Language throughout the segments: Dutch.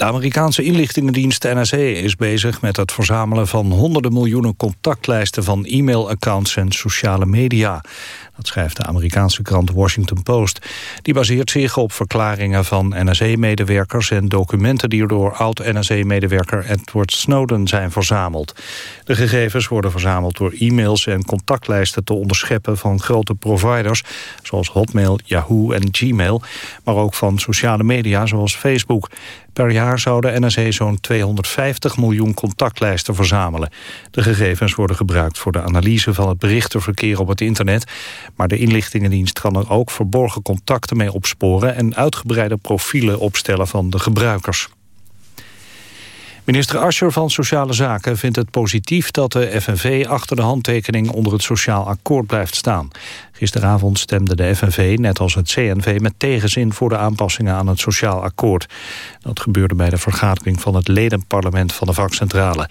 De Amerikaanse inlichtingendienst NSA is bezig met het verzamelen van honderden miljoenen contactlijsten van e-mailaccounts en sociale media. Dat schrijft de Amerikaanse krant Washington Post. Die baseert zich op verklaringen van NSA-medewerkers... en documenten die door oud-NSA-medewerker Edward Snowden zijn verzameld. De gegevens worden verzameld door e-mails en contactlijsten te onderscheppen... van grote providers, zoals Hotmail, Yahoo en Gmail... maar ook van sociale media, zoals Facebook. Per jaar zou de NSA zo'n 250 miljoen contactlijsten verzamelen. De gegevens worden gebruikt voor de analyse van het berichtenverkeer op het internet... maar de inlichtingendienst kan er ook verborgen contacten mee opsporen... en uitgebreide profielen opstellen van de gebruikers. Minister Ascher van Sociale Zaken vindt het positief dat de FNV achter de handtekening onder het sociaal akkoord blijft staan. Gisteravond stemde de FNV, net als het CNV, met tegenzin voor de aanpassingen aan het sociaal akkoord. Dat gebeurde bij de vergadering van het ledenparlement van de vakcentrale.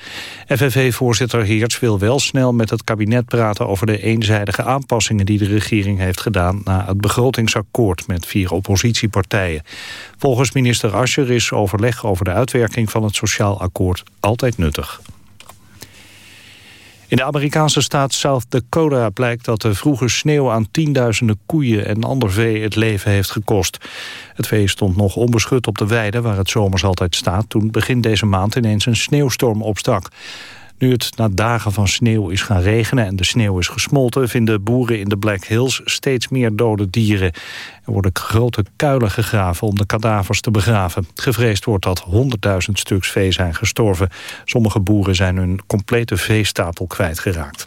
FNV-voorzitter Heerts wil wel snel met het kabinet praten over de eenzijdige aanpassingen die de regering heeft gedaan na het begrotingsakkoord met vier oppositiepartijen. Volgens minister Ascher is overleg over de uitwerking van het sociaal akkoord altijd nuttig. In de Amerikaanse staat South Dakota blijkt dat de vroege sneeuw aan tienduizenden koeien en ander vee het leven heeft gekost. Het vee stond nog onbeschut op de weide waar het zomers altijd staat toen begin deze maand ineens een sneeuwstorm opstak. Nu het na dagen van sneeuw is gaan regenen en de sneeuw is gesmolten... vinden boeren in de Black Hills steeds meer dode dieren. Er worden grote kuilen gegraven om de kadavers te begraven. Gevreesd wordt dat 100.000 stuks vee zijn gestorven. Sommige boeren zijn hun complete veestapel kwijtgeraakt.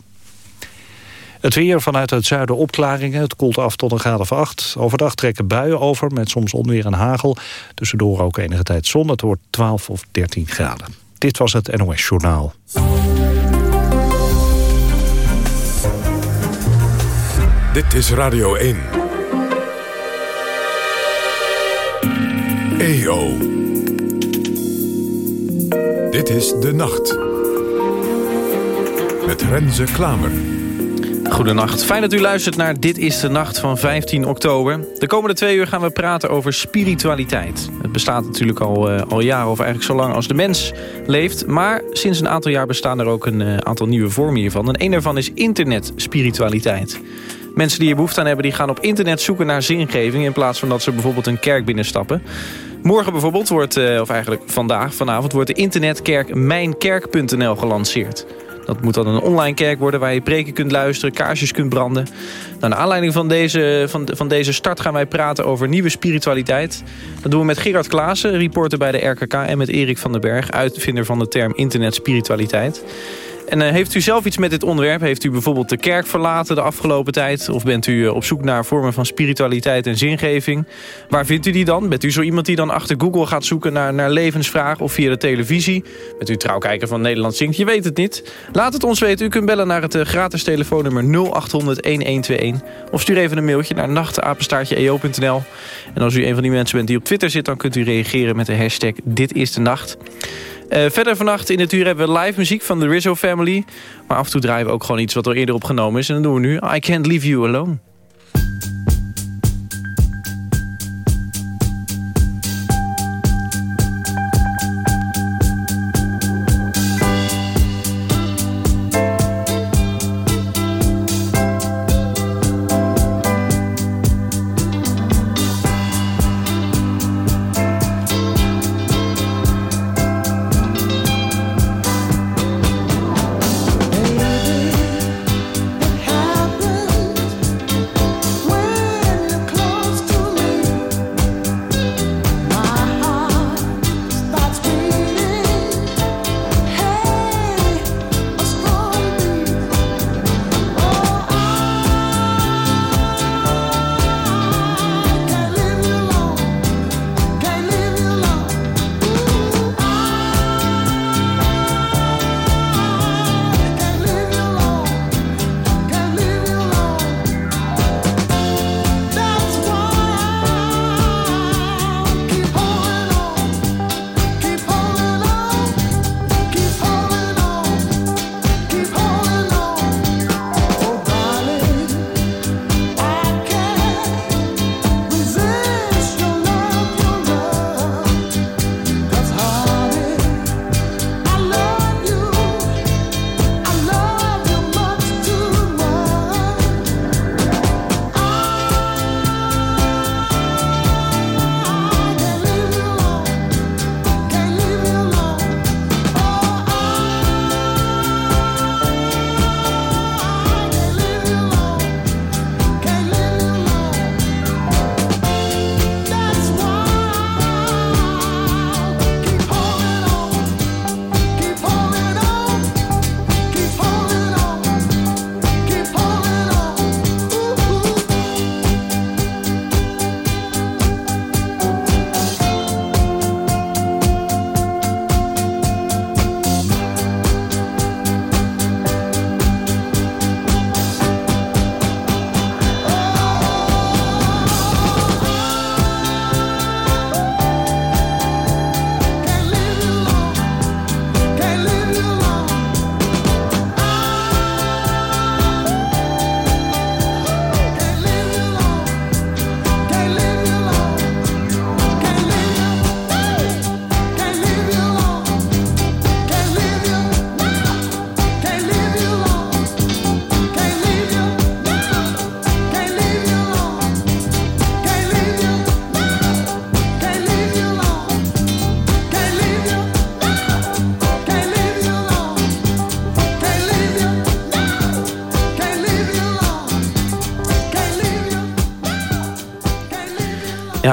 Het weer vanuit het zuiden opklaringen. Het koelt af tot een graad of 8. Overdag trekken buien over met soms onweer en hagel. Tussendoor ook enige tijd zon. Het wordt 12 of 13 graden. Dit was het NOS Journaal. Dit is Radio 1. EO. Dit is De Nacht. Met Renze Klamer. Goedenacht. Fijn dat u luistert naar Dit is de Nacht van 15 oktober. De komende twee uur gaan we praten over spiritualiteit. Het bestaat natuurlijk al, uh, al jaren of eigenlijk zo lang als de mens leeft. Maar sinds een aantal jaar bestaan er ook een uh, aantal nieuwe vormen hiervan. En een daarvan is internetspiritualiteit. Mensen die hier behoefte aan hebben, die gaan op internet zoeken naar zingeving... in plaats van dat ze bijvoorbeeld een kerk binnenstappen. Morgen bijvoorbeeld wordt, uh, of eigenlijk vandaag, vanavond... wordt de internetkerk mijnkerk.nl gelanceerd. Dat moet dan een online kerk worden waar je preken kunt luisteren, kaarsjes kunt branden. Nou, naar aanleiding van deze, van, van deze start gaan wij praten over nieuwe spiritualiteit. Dat doen we met Gerard Klaassen, reporter bij de RKK... en met Erik van den Berg, uitvinder van de term internetspiritualiteit. En uh, heeft u zelf iets met dit onderwerp? Heeft u bijvoorbeeld de kerk verlaten de afgelopen tijd? Of bent u uh, op zoek naar vormen van spiritualiteit en zingeving? Waar vindt u die dan? Bent u zo iemand die dan achter Google gaat zoeken naar, naar levensvragen of via de televisie? Bent u trouwkijker van Nederland Zingt? Je weet het niet. Laat het ons weten. U kunt bellen naar het uh, gratis telefoonnummer 0800-1121. Of stuur even een mailtje naar nachtapenstaartje.eo.nl. En als u een van die mensen bent die op Twitter zit... dan kunt u reageren met de hashtag Dit is de Nacht. Uh, verder vannacht in het uur hebben we live muziek van de Rizzo Family. Maar af en toe draaien we ook gewoon iets wat er eerder opgenomen is. En dat doen we nu. I Can't Leave You Alone.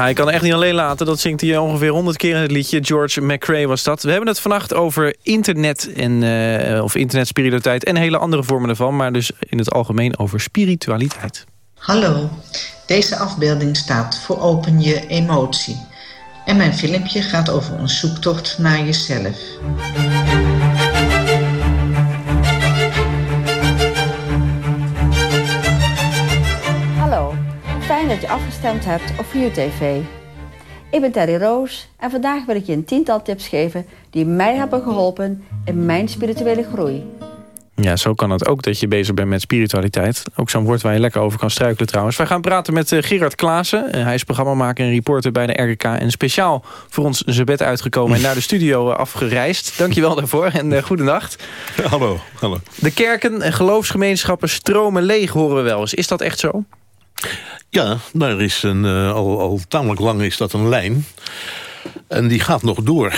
Hij kan echt niet alleen laten. Dat zingt hij ongeveer honderd keer in het liedje. George McRae was dat. We hebben het vannacht over internet en, uh, of internetspiritualiteit... en hele andere vormen ervan, maar dus in het algemeen over spiritualiteit. Hallo, deze afbeelding staat voor open je emotie. En mijn filmpje gaat over een zoektocht naar jezelf. Dat je afgestemd hebt op TV. Ik ben Terry Roos en vandaag wil ik je een tiental tips geven... die mij hebben geholpen in mijn spirituele groei. Ja, zo kan het ook dat je bezig bent met spiritualiteit. Ook zo'n woord waar je lekker over kan struikelen trouwens. Wij gaan praten met uh, Gerard Klaassen. Uh, hij is programmamaker en reporter bij de RKK. En speciaal voor ons zijn bed uitgekomen en naar de studio uh, afgereisd. Dankjewel daarvoor en uh, goedenacht. Hallo, hallo. De kerken en geloofsgemeenschappen stromen leeg, horen we wel eens. Is dat echt zo? Ja, daar is een, al, al tamelijk lang is dat een lijn. En die gaat nog door,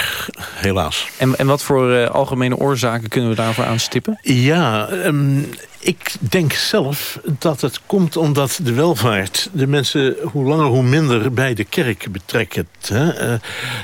helaas. En, en wat voor uh, algemene oorzaken kunnen we daarvoor aanstippen? Ja, um, ik denk zelf dat het komt omdat de welvaart... de mensen hoe langer hoe minder bij de kerk betrekken. Hè? Uh,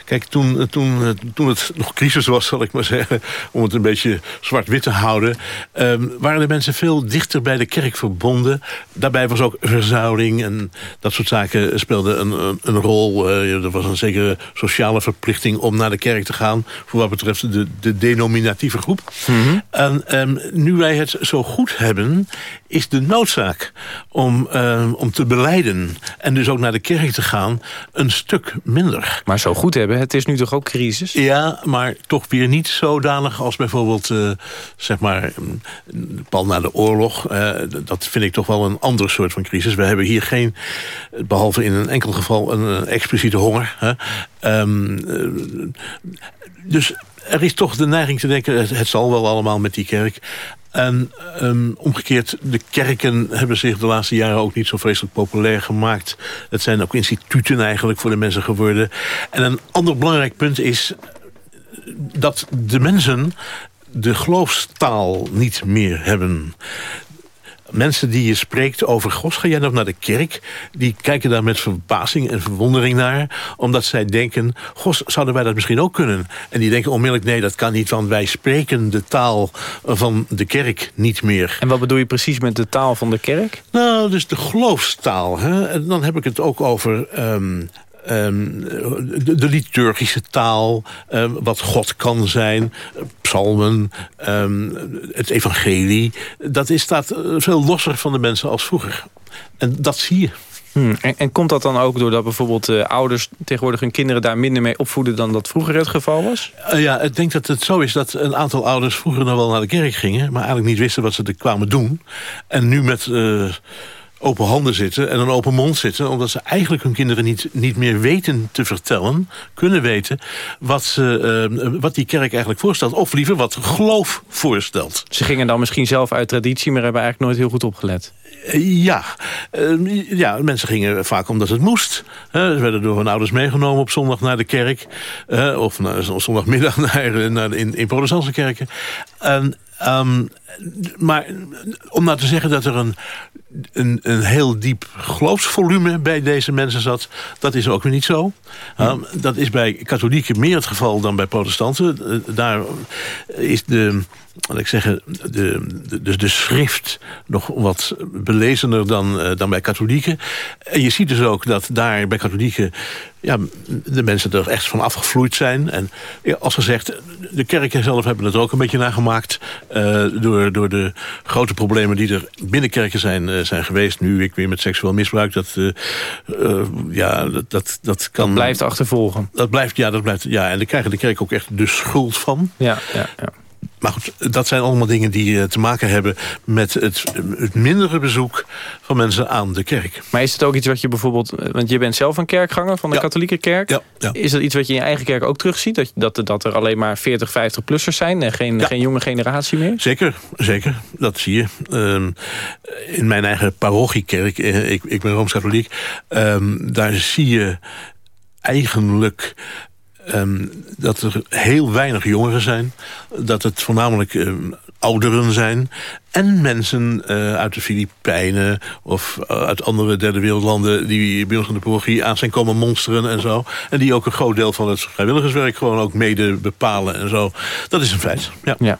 kijk, toen, toen, toen het nog crisis was, zal ik maar zeggen... om het een beetje zwart-wit te houden... Um, waren de mensen veel dichter bij de kerk verbonden. Daarbij was ook verzuiling en dat soort zaken speelden een, een, een rol. Uh, er was een zekere sociale verplichting om naar de kerk te gaan... voor wat betreft de, de denominatieve groep. Mm -hmm. En um, nu wij het zo goed hebben hebben... is de noodzaak om, uh, om te beleiden en dus ook naar de kerk te gaan... een stuk minder. Maar zo goed hebben, het is nu toch ook crisis? Ja, maar toch weer niet zodanig als bijvoorbeeld... Uh, zeg maar, pal na de oorlog. Uh, dat vind ik toch wel een ander soort van crisis. We hebben hier geen, behalve in een enkel geval... een expliciete honger. Hè? Um, dus er is toch de neiging te denken... het, het zal wel allemaal met die kerk. En um, omgekeerd, de kerken hebben zich de laatste jaren ook niet zo vreselijk populair gemaakt. Het zijn ook instituten eigenlijk voor de mensen geworden. En een ander belangrijk punt is dat de mensen de geloofstaal niet meer hebben mensen die je spreekt over... Gos, ga jij nog naar de kerk? Die kijken daar met verbazing en verwondering naar. Omdat zij denken, Gos, zouden wij dat misschien ook kunnen? En die denken onmiddellijk, nee, dat kan niet... want wij spreken de taal van de kerk niet meer. En wat bedoel je precies met de taal van de kerk? Nou, dus de geloofstaal. Hè? En dan heb ik het ook over um, Um, de, de, liturgische taal, um, wat God kan zijn, psalmen, um, het evangelie. Dat is, staat veel losser van de mensen als vroeger. En dat zie je. Hmm. En, en, komt dat dan ook doordat bijvoorbeeld uh, ouders tegenwoordig hun kinderen daar minder mee opvoeden dan dat vroeger het geval was? Uh, ja, ik denk dat het zo is dat een aantal ouders vroeger nog wel naar de kerk gingen, maar eigenlijk niet wisten wat ze er kwamen doen. En nu met... Uh, open handen zitten en een open mond zitten... omdat ze eigenlijk hun kinderen niet, niet meer weten te vertellen... kunnen weten wat, ze, uh, wat die kerk eigenlijk voorstelt. Of liever wat geloof voorstelt. Ze gingen dan misschien zelf uit traditie... maar hebben eigenlijk nooit heel goed opgelet. Ja, uh, ja, mensen gingen vaak omdat het moest. Uh, ze werden door hun ouders meegenomen op zondag naar de kerk. Uh, of zondagmiddag naar, naar, in, in protestantse kerken. En Um, maar om nou te zeggen dat er een, een, een heel diep geloofsvolume bij deze mensen zat... dat is ook weer niet zo. Um, dat is bij katholieken meer het geval dan bij protestanten. Uh, daar is de, laat ik zeggen, de, de, de schrift nog wat belezener dan, uh, dan bij katholieken. En je ziet dus ook dat daar bij katholieken ja, de mensen er echt van afgevloeid zijn. En als gezegd, de kerken zelf hebben het ook een beetje naar gemaakt... Uh, door, door de grote problemen die er binnen kerken zijn, uh, zijn geweest. Nu ik weer met seksueel misbruik, dat, uh, ja, dat, dat, dat kan... Dat blijft achtervolgen. Dat blijft, ja, dat blijft, ja, en daar krijgen de kerk ook echt de schuld van. Ja, ja, ja. Maar goed, dat zijn allemaal dingen die uh, te maken hebben... met het, het, mindere bezoek van mensen aan de kerk. Maar is het ook iets wat je bijvoorbeeld... want je bent zelf een kerkganger van de ja. katholieke kerk. Ja, ja, Is dat iets wat je in je eigen kerk ook terugziet? Dat, dat, dat er alleen maar 40, 50-plussers zijn en geen, geen jonge generatie meer? Zeker, zeker. Dat zie je. Um, in mijn eigen parochiekerk, ik, ik ben Rooms-Katholiek... Um, daar zie je eigenlijk Um, dat er heel weinig jongeren zijn. Dat het voornamelijk um, ouderen zijn... en mensen uh, uit de Filipijnen of uh, uit andere derde wereldlanden... die bij ons in de parochie aan zijn komen monsteren en zo. En die ook een groot deel van het vrijwilligerswerk... gewoon ook mede bepalen en zo. Dat is een feit, ja. ja.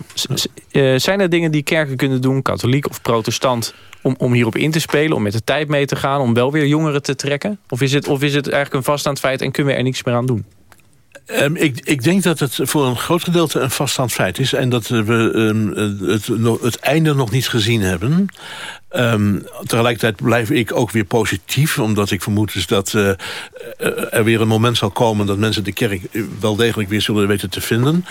Uh, zijn er dingen die kerken kunnen doen, katholiek of protestant... Om, om hierop in te spelen, om met de tijd mee te gaan... om wel weer jongeren te trekken? Of is het, of is het eigenlijk een vaststaand feit en kunnen we er niks meer aan doen? Um, ik, ik, denk dat het voor een groot gedeelte een vaststaand feit is... en dat we um, het, het, einde nog niet gezien hebben. Um, tegelijkertijd blijf ik ook weer positief... omdat ik vermoed dus dat uh, er weer een moment zal komen... dat mensen de kerk wel degelijk weer zullen weten te vinden.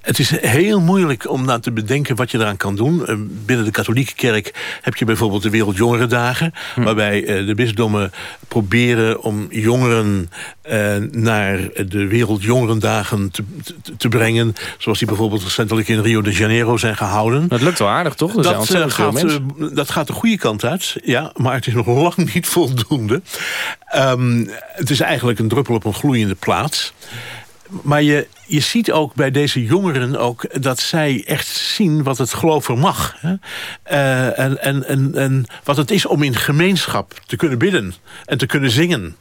Het is heel moeilijk om nou te bedenken wat je eraan kan doen. Eh, binnen de katholieke kerk heb je bijvoorbeeld de Wereldjongerendagen... Hm. waarbij uh, de bisdommen proberen om jongeren uh, naar de Wereldjongerendagen te, te, te, brengen. Zoals die bijvoorbeeld recentelijk in Rio de Janeiro zijn gehouden. Dat lukt wel aardig, toch? Er dat, gaat, dat gaat de goede kant uit, ja. Maar het is nog lang niet voldoende. Um, het is eigenlijk een druppel op een gloeiende plaats maar je, je ziet ook bij deze jongeren ook dat zij echt zien wat het geloof mag. Hè? Uh, en, en, en, en wat het is om in gemeenschap te kunnen bidden en te kunnen zingen.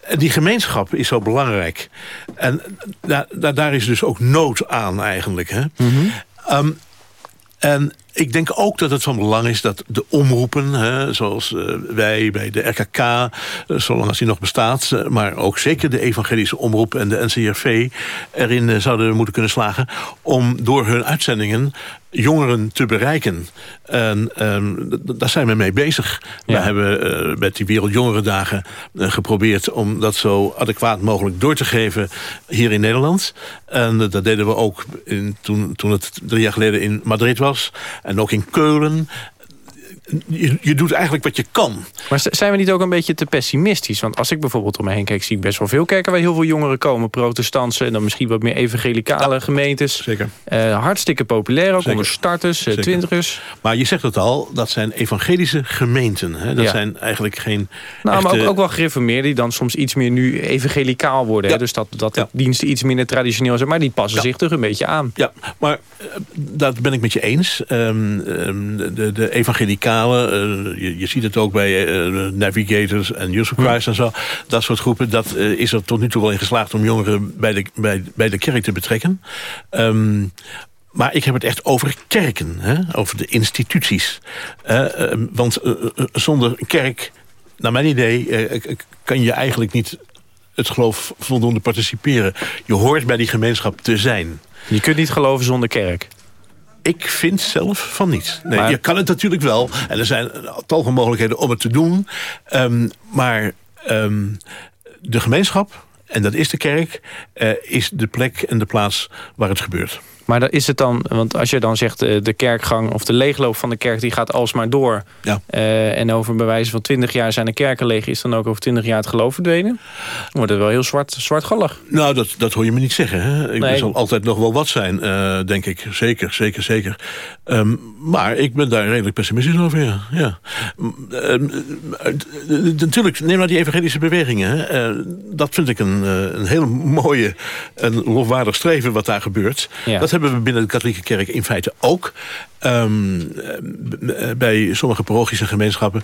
En die gemeenschap is zo belangrijk. En daar, daar is dus ook nood aan eigenlijk. Hè? Mm -hmm. um, en ik denk ook dat het van belang is dat de omroepen... Hè, zoals uh, wij bij de RKK, uh, zolang als die nog bestaat... Uh, maar ook zeker de evangelische omroep en de NCRV... erin zouden moeten kunnen slagen... om door hun uitzendingen jongeren te bereiken. En um, daar zijn we mee bezig. Ja. We hebben uh, met die Wereldjongerendagen uh, geprobeerd... om dat zo adequaat mogelijk door te geven hier in Nederland. En uh, dat deden we ook in, toen, toen het drie jaar geleden in Madrid was. En ook in Keulen je, je, doet eigenlijk wat je kan. Maar zijn we niet ook een beetje te pessimistisch? Want als ik bijvoorbeeld om me heen kijk... zie ik best wel veel kerken waar heel veel jongeren komen. Protestantse en dan misschien wat meer evangelicale ja, gemeentes. Zeker. Uh, hartstikke populair ook zeker. onder starters, uh, twintigers. Maar je zegt het al, dat zijn evangelische gemeenten. Hè? Dat ja. zijn eigenlijk geen Nou, echte... maar ook, ook wel gereformeerden die dan soms iets meer nu evangelicaal worden. Ja. Dus dat, dat de diensten iets minder traditioneel zijn. Maar die passen zich toch een beetje aan. Ja, maar uh, dat ben ik met je eens. Um, um, de, de evangelicale Uh, je, je, ziet het ook bij uh, Navigators en Christ hm. en zo. Dat soort groepen. Dat uh, is er tot nu toe wel in geslaagd om jongeren bij de, bij, bij de kerk te betrekken. Um, maar ik heb het echt over kerken, hè? over de instituties. want zonder kerk, naar mijn idee, kan je eigenlijk niet het geloof voldoende participeren. Je hoort bij die gemeenschap te zijn. Je kunt niet geloven zonder kerk. Ik vind zelf van niet. Nee, maar... Je kan het natuurlijk wel. En er zijn tal van mogelijkheden om het te doen. Um, maar um, de gemeenschap, en dat is de kerk... Uh, is de plek en de plaats waar het gebeurt. Maar is het dan, want als je dan zegt eh, de kerkgang of de leegloop van de kerk die gaat alsmaar door. Ja. Uh, en over bewijzen van 20 jaar zijn de kerken leeg, is dan ook over 20 jaar het geloof verdwenen? Dan wordt het wel heel zwart, zwartgallig. Nou, dat, dat hoor je me niet zeggen. Hè? Ik nee. zal altijd nog wel wat zijn, uh, denk ik. Zeker, zeker, zeker. Um, maar ik ben daar redelijk pessimistisch over, ja. ja. Um, natuurlijk, neem maar die evangelische bewegingen. Hè? dat vind ik een, een hele mooie en lofwaardig streven wat daar gebeurt. Ja. Dat hebben we binnen de katholieke kerk in feite ook. Um, bij sommige parochies gemeenschappen.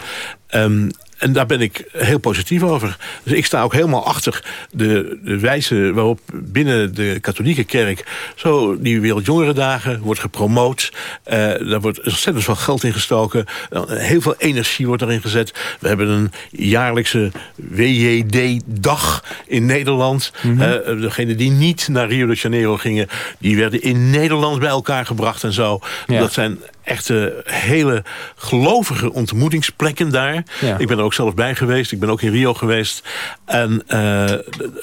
Um, en daar ben ik heel positief over. Dus ik sta ook helemaal achter de, de wijze waarop binnen de katholieke kerk... zo die Wereldjongerendagen wordt gepromoot. Uh, daar wordt ontzettend veel geld in gestoken. Heel veel energie wordt erin gezet. We hebben een jaarlijkse WJD-dag in Nederland. Mm -hmm. uh, degenen die niet naar Rio de Janeiro gingen... die werden in Nederland bij elkaar gebracht en zo. Ja. Dat zijn echte hele gelovige ontmoetingsplekken daar. Ja. Ik ben er ook zelf bij geweest. Ik ben ook in Rio geweest. En uh,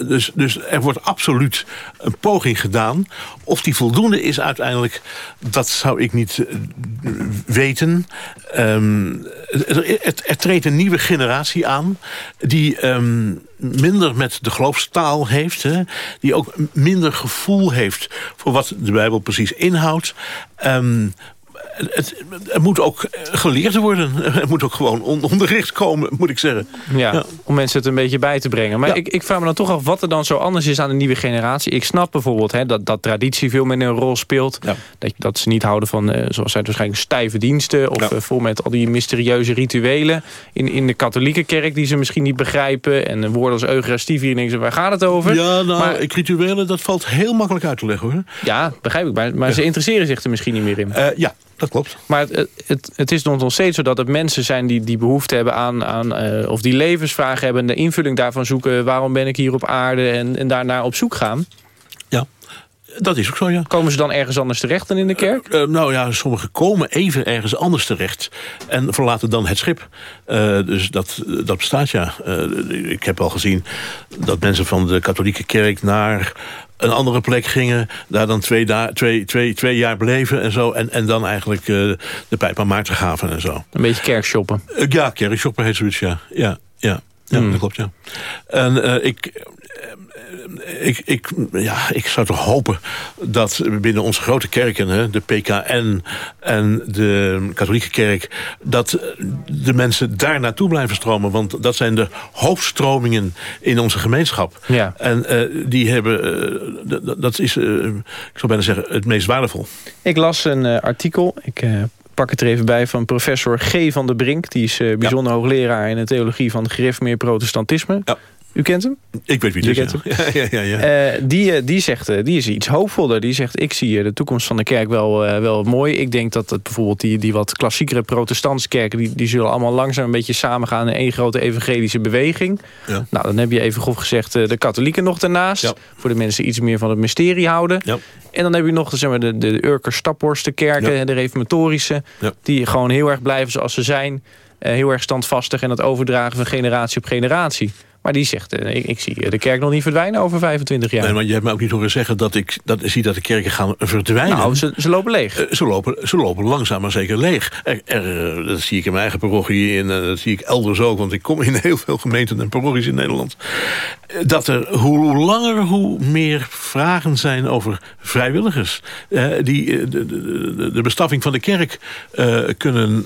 dus, dus er wordt absoluut een poging gedaan. Of die voldoende is uiteindelijk, dat zou ik niet uh, weten. Um, er, er, er, treedt een nieuwe generatie aan die um, minder met de geloofstaal heeft. Hè, die ook minder gevoel heeft voor wat de Bijbel precies inhoudt. Um, het, het, moet ook geleerd worden. Het moet ook gewoon onderricht komen, moet ik zeggen. Ja, om mensen het een beetje bij te brengen. Maar ik, ik vraag me dan toch af wat er dan zo anders is aan de nieuwe generatie. Ik snap bijvoorbeeld hè, dat, dat traditie veel meer een rol speelt. Dat, dat ze niet houden van, uh, zoals zij waarschijnlijk, stijve diensten. Of uh, vol met al die mysterieuze rituelen. In, in de katholieke kerk die ze misschien niet begrijpen. En woorden als Eucharistie, en ze, waar gaat het over? Ja, nou, maar, rituelen, dat valt heel makkelijk uit te leggen hoor. Ja, begrijp ik. Maar, maar ze interesseren zich er misschien niet meer in. Uh, ja, dat klopt. Maar het, het, het is nog steeds zo dat het mensen zijn die, die behoefte hebben aan... aan uh, of die levensvragen hebben en de invulling daarvan zoeken. Waarom ben ik hier op aarde? En, en daarnaar op zoek gaan. Ja. Dat is ook zo, ja. Komen ze dan ergens anders terecht dan in de kerk? Uh, uh, nou ja, sommigen komen even ergens anders terecht. En verlaten dan het schip. Uh, dus dat, dat bestaat, ja. ik heb al gezien dat mensen van de katholieke kerk... naar een andere plek gingen. Daar dan twee, twee, twee, twee jaar bleven en zo. En, en dan eigenlijk uh, de pijp aan Maarten gaven en zo. Een beetje kerkshoppen. Uh, ja, kerkshoppen heet zoiets, ja. Ja, ja. Ja, hmm. dat klopt, ja. En uh, ik, ik, ik, ja, ik zou toch hopen dat binnen onze grote kerken... Hè, de PKN en de katholieke kerk... dat de mensen daar naartoe blijven stromen. Want dat zijn de hoofdstromingen in onze gemeenschap. Ja. En uh, die hebben... Uh, dat is, uh, ik zou bijna zeggen, het meest waardevol. Ik las een artikel... Ik, pak het er even bij van professor G. van der Brink. Die is bijzonder ja. hoogleraar in de theologie van gereformeerd protestantisme. Ja. U kent hem? Ik weet wie het is, ja. ja, ja, ja. Uh, die, die, zegt, uh, die is iets hoopvoller. Die zegt, ik zie de toekomst van de kerk wel, uh, wel mooi. Ik denk dat het bijvoorbeeld die, die wat klassiekere protestantse kerken... Die, die zullen allemaal langzaam een beetje samengaan... in één grote evangelische beweging. Ja. Nou, dan heb je even grof gezegd de katholieken nog daarnaast. Voor de mensen iets meer van het mysterie houden. Ja. En dan heb je nog zeg maar, de, de Urker Staphorstenkerken, ja. de reformatorische... die gewoon heel erg blijven zoals ze zijn. heel erg standvastig en het overdragen van generatie op generatie. Maar die zegt, uh, ik, ik, zie de kerk nog niet verdwijnen over 25 jaar. Nee, maar je hebt me ook niet horen zeggen dat ik dat, zie dat de kerken gaan verdwijnen. Nou, ze, ze lopen leeg. Uh, ze, lopen, ze lopen langzaam maar zeker leeg. Er, er, dat zie ik in mijn eigen parochie en dat zie ik elders ook. Want ik kom in heel veel gemeenten en parochies in Nederland. Dat er hoe langer hoe meer vragen zijn over vrijwilligers. die de, de, de, bestaffing van de kerk kunnen,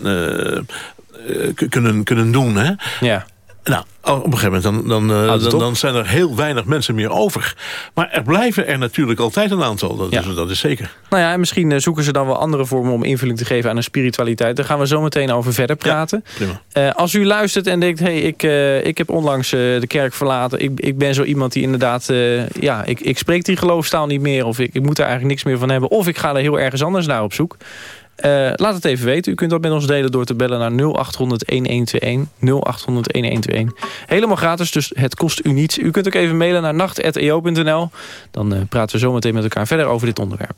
kunnen, kunnen doen. Hè? Ja. Nou, op een gegeven moment dan, dan, uh, dan, dan, zijn er heel weinig mensen meer over. Maar er blijven er natuurlijk altijd een aantal. Dat, ja. is, dat is zeker. Nou ja, en misschien uh, zoeken ze dan wel andere vormen om invulling te geven aan een spiritualiteit. Daar gaan we zo meteen over verder praten. Ja, uh, als u luistert en denkt, hey, ik, ik heb onlangs de kerk verlaten. Ik, ik ben zo iemand die inderdaad, ja, ik, ik spreek die geloofstaal niet meer. Of ik, ik moet er eigenlijk niks meer van hebben. Of ik ga er heel ergens anders naar op zoek. Uh, laat het even weten. U kunt dat met ons delen door te bellen naar 0800-1121. 0800-1121. Helemaal gratis, dus het kost u niets. U kunt ook even mailen naar nacht.eo.nl. Dan uh, praten we zo meteen met elkaar verder over dit onderwerp.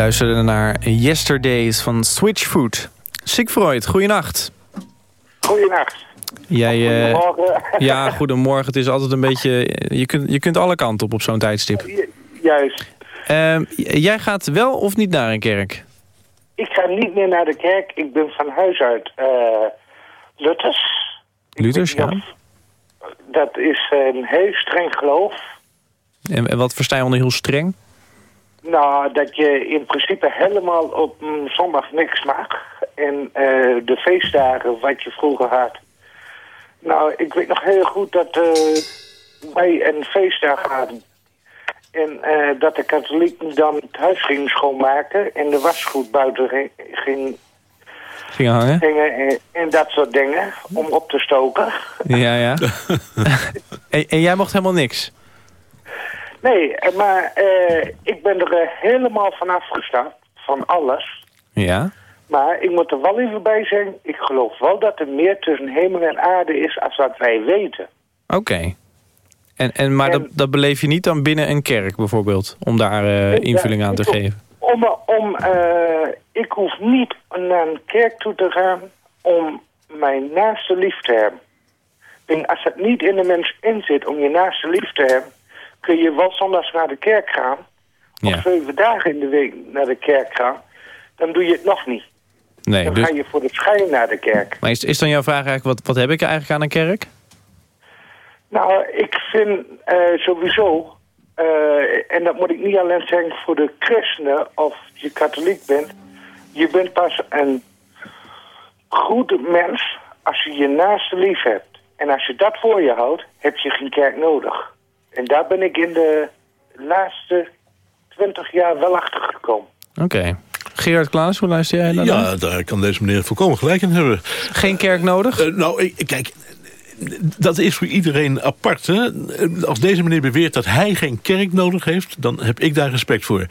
Luisterde naar Yesterdays van Switchfoot. Sigfried, goeienacht. Goedenacht. Jij, eh, Goedemorgen. ja, goedemorgen. Het is altijd een beetje... Je kunt, je kunt alle kanten op op zo'n tijdstip. Juist. Ehm, jij gaat wel of niet naar een kerk? Ik ga niet meer naar de kerk. Ik ben van huis uit eh Luthers. Luthers, ja. Dat is een heel streng geloof. En, en wat versta je onder heel streng? Nou, dat je in principe helemaal op mm, zondag niks mag. En eh, de feestdagen wat je vroeger had. Nou, ik weet nog heel goed dat eh, wij een feestdag hadden. En eh, dat de katholieken dan het huis gingen schoonmaken... en de wasgoed buiten ging, hangen? en, en dat soort dingen om op te stoken. Ja, ja. en, en jij mocht helemaal niks? Nee, eh, maar eh, ik ben er eh, helemaal van afgestapt, van alles. Ja. Maar ik moet er wel even bij zijn, ik geloof wel dat er meer tussen hemel en aarde is als wat wij weten. Oké. En, en, maar dat, dat beleef je niet dan binnen een kerk bijvoorbeeld? Om daar invulling aan te hoef- geven? Om, om, ik hoef niet naar een kerk toe te gaan om mijn naaste lief te hebben. Denk, als het niet in de mens in zit om je naaste lief te hebben... kun je wel zondags naar de kerk gaan... Ja. of zeven dagen in de week naar de kerk gaan... dan doe je het nog niet. Nee, dan dus, ga je voor de schijn naar de kerk. maar is, is dan jouw vraag eigenlijk... Wat, wat heb ik eigenlijk aan een kerk? Nou, ik vind eh, sowieso... eh, en dat moet ik niet alleen zeggen voor de christenen of je katholiek bent... je bent pas een goed mens als je je naaste lief hebt. En als je dat voor je houdt, heb je geen kerk nodig. En daar ben ik in de laatste twintig jaar wel achter gekomen. Oké. Gerard Klaas, hoe luister jij naar? Ja, daar kan deze meneer volkomen gelijk in hebben. Geen kerk nodig? Eh, nou, ik, kijk, dat is voor iedereen apart. Hè? Als deze meneer beweert dat hij geen kerk nodig heeft... dan heb ik daar respect voor.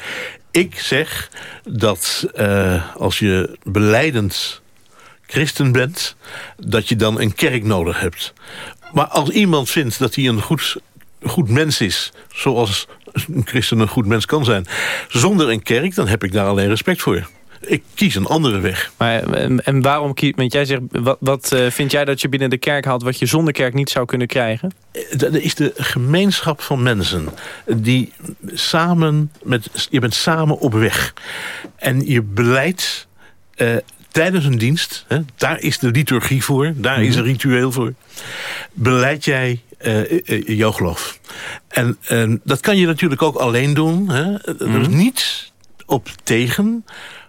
Ik zeg dat eh, als je beleidend christen bent... dat je dan een kerk nodig hebt. Maar als iemand vindt dat hij een goed, goed mens is... zoals een christen een goed mens kan zijn... zonder een kerk, dan heb ik daar alleen respect voor. Ik kies een andere weg. Maar, en, waarom kies... Want jij zegt, wat, wat eh, vind jij dat je binnen de kerk haalt... wat je zonder kerk niet zou kunnen krijgen? Dat is de gemeenschap van mensen. Die samen met, je bent samen op weg. En je beleidt eh, tijdens een dienst... Hè, daar is de liturgie voor, daar is een ritueel voor... beleid jij jouw geloof. En, en dat kan je natuurlijk ook alleen doen. Hè? Er is niets op tegen.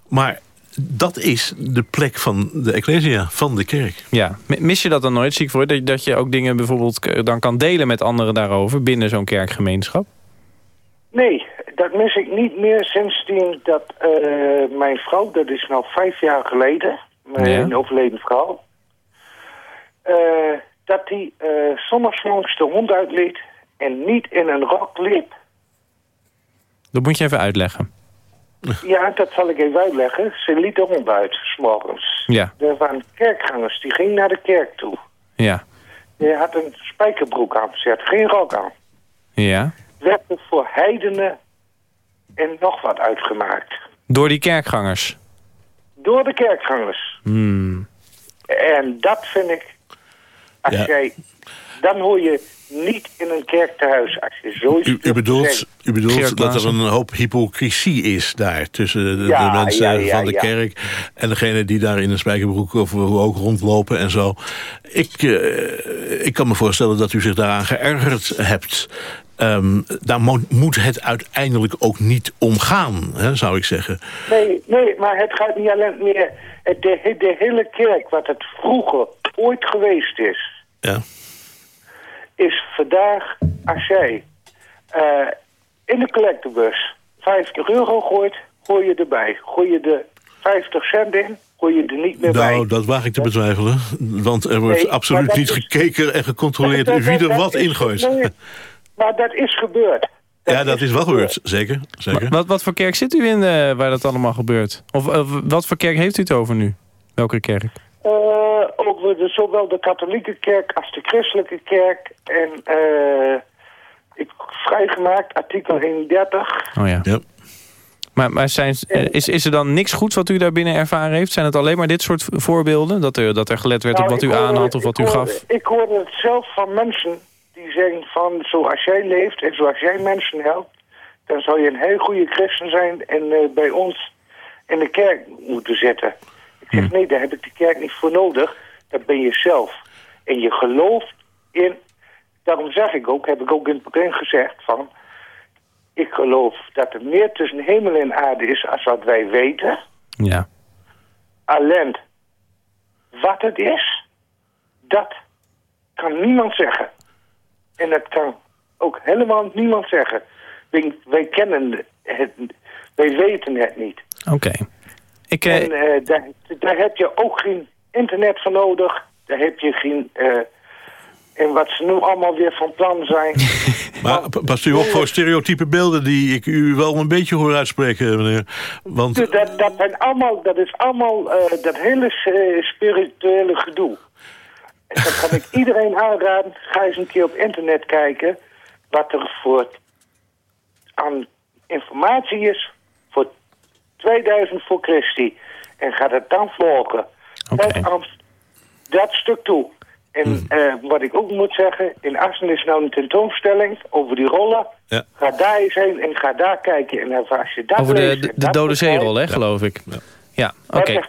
Maar dat is de plek van de Ecclesia, van de kerk. Ja, mis je dat dan nooit, ziek voor dat, dat je ook dingen bijvoorbeeld dan kan delen met anderen daarover binnen zo'n kerkgemeenschap? Nee, dat mis ik niet meer sindsdien dat eh, mijn vrouw, dat is nou vijf jaar geleden, mijn Ja. overleden vrouw, eh, dat die uh, zondagsmorgens de hond uitliet en niet in een rok liep. Dat moet je even uitleggen. Ja, dat zal ik even uitleggen. Ze liet de hond uit, s'morgens. Ja, Er waren kerkgangers, die gingen naar de kerk toe. ja, Die had een spijkerbroek aan, ze had geen rok aan. ja. Werd er voor heidenen en nog wat uitgemaakt. Door die kerkgangers. Door de kerkgangers. Hmm. En dat vind ik, als Ja. jij, dan hoor je niet in een kerk thuis. Als je zoiets U, u te bedoelt, u bedoelt dat er een hoop hypocrisie is daar... tussen de, Ja, de mensen ja, ja, van de ja. kerk... en degene die daar in een spijkerbroek of hoe ook rondlopen en zo. Ik, eh, ik kan me voorstellen dat u zich daaraan geërgerd hebt. Ehm, daar mo- moet het uiteindelijk ook niet om gaan, hè, zou ik zeggen. Nee, nee, maar het gaat niet alleen meer... het- De, de hele kerk, wat het vroeger ooit geweest is... Ja. is vandaag, als jij eh, in de collectebus 50 euro gooit, gooi je erbij. Gooi je de 50 cent in, gooi je er niet meer bij. Nou, dat waag ik te betwijfelen. Want er wordt Nee, absoluut niet is- gekeken en gecontroleerd Dat- dat- wie er wat ingooit. nee, maar dat is gebeurd. ja, dat is wel gebeurd. Zeker. zeker. Wat, wat voor kerk zit u in eh, waar dat allemaal gebeurt? Of eh, wat voor kerk heeft u het over nu? Welke kerk? Eh, ook weer de, zowel de katholieke kerk als de christelijke kerk. En eh ik vrijgemaakt, artikel 31. Oh ja. Ja. Maar, maar zijn, eh, is, is er dan niks goeds wat u daar binnen ervaren heeft? Zijn het alleen maar dit soort voorbeelden? Dat er, dat er gelet werd op Nou, wat u hoorde- aanhad of wat u hoorde- gaf? Ik hoorde het zelf van mensen die zeggen van zoals jij leeft en zoals jij mensen helpt, dan zou je een heel goede christen zijn en eh, bij ons in de kerk moeten zitten. Ik zeg Hm. nee, daar heb ik de kerk niet voor nodig. Dat ben je zelf. En je gelooft in, daarom zeg ik ook, heb ik ook in het begin gezegd van, ik geloof dat er meer tussen hemel en aarde is als wat wij weten. Ja. Alleen wat het is, dat kan niemand zeggen. En dat kan ook helemaal niemand zeggen. Wij, wij kennen het, wij weten het niet. Oké. Ik, eh, En eh, daar, daar heb je ook geen internet voor nodig. Daar heb je geen... eh, en wat ze nu allemaal weer van plan zijn. Maar pa- past u op voor stereotype beelden die ik u wel een beetje hoor uitspreken, meneer. Want dat, dat, zijn allemaal, dat is allemaal eh, dat hele spirituele gedoe. En dat kan ik iedereen aanraden. Ga eens een keer op internet kijken wat er voor aan informatie is voor 2000 voor Christi. En ga dat dan volgen. Aan dat stuk toe. En eh, wat ik ook moet zeggen, in Assen is nou een tentoonstelling over die rollen. Ja. Ga daar eens heen en ga daar kijken. En als je dat over de, leest de, de dat dode zeerol, hè, geloof ik. Ja, oké.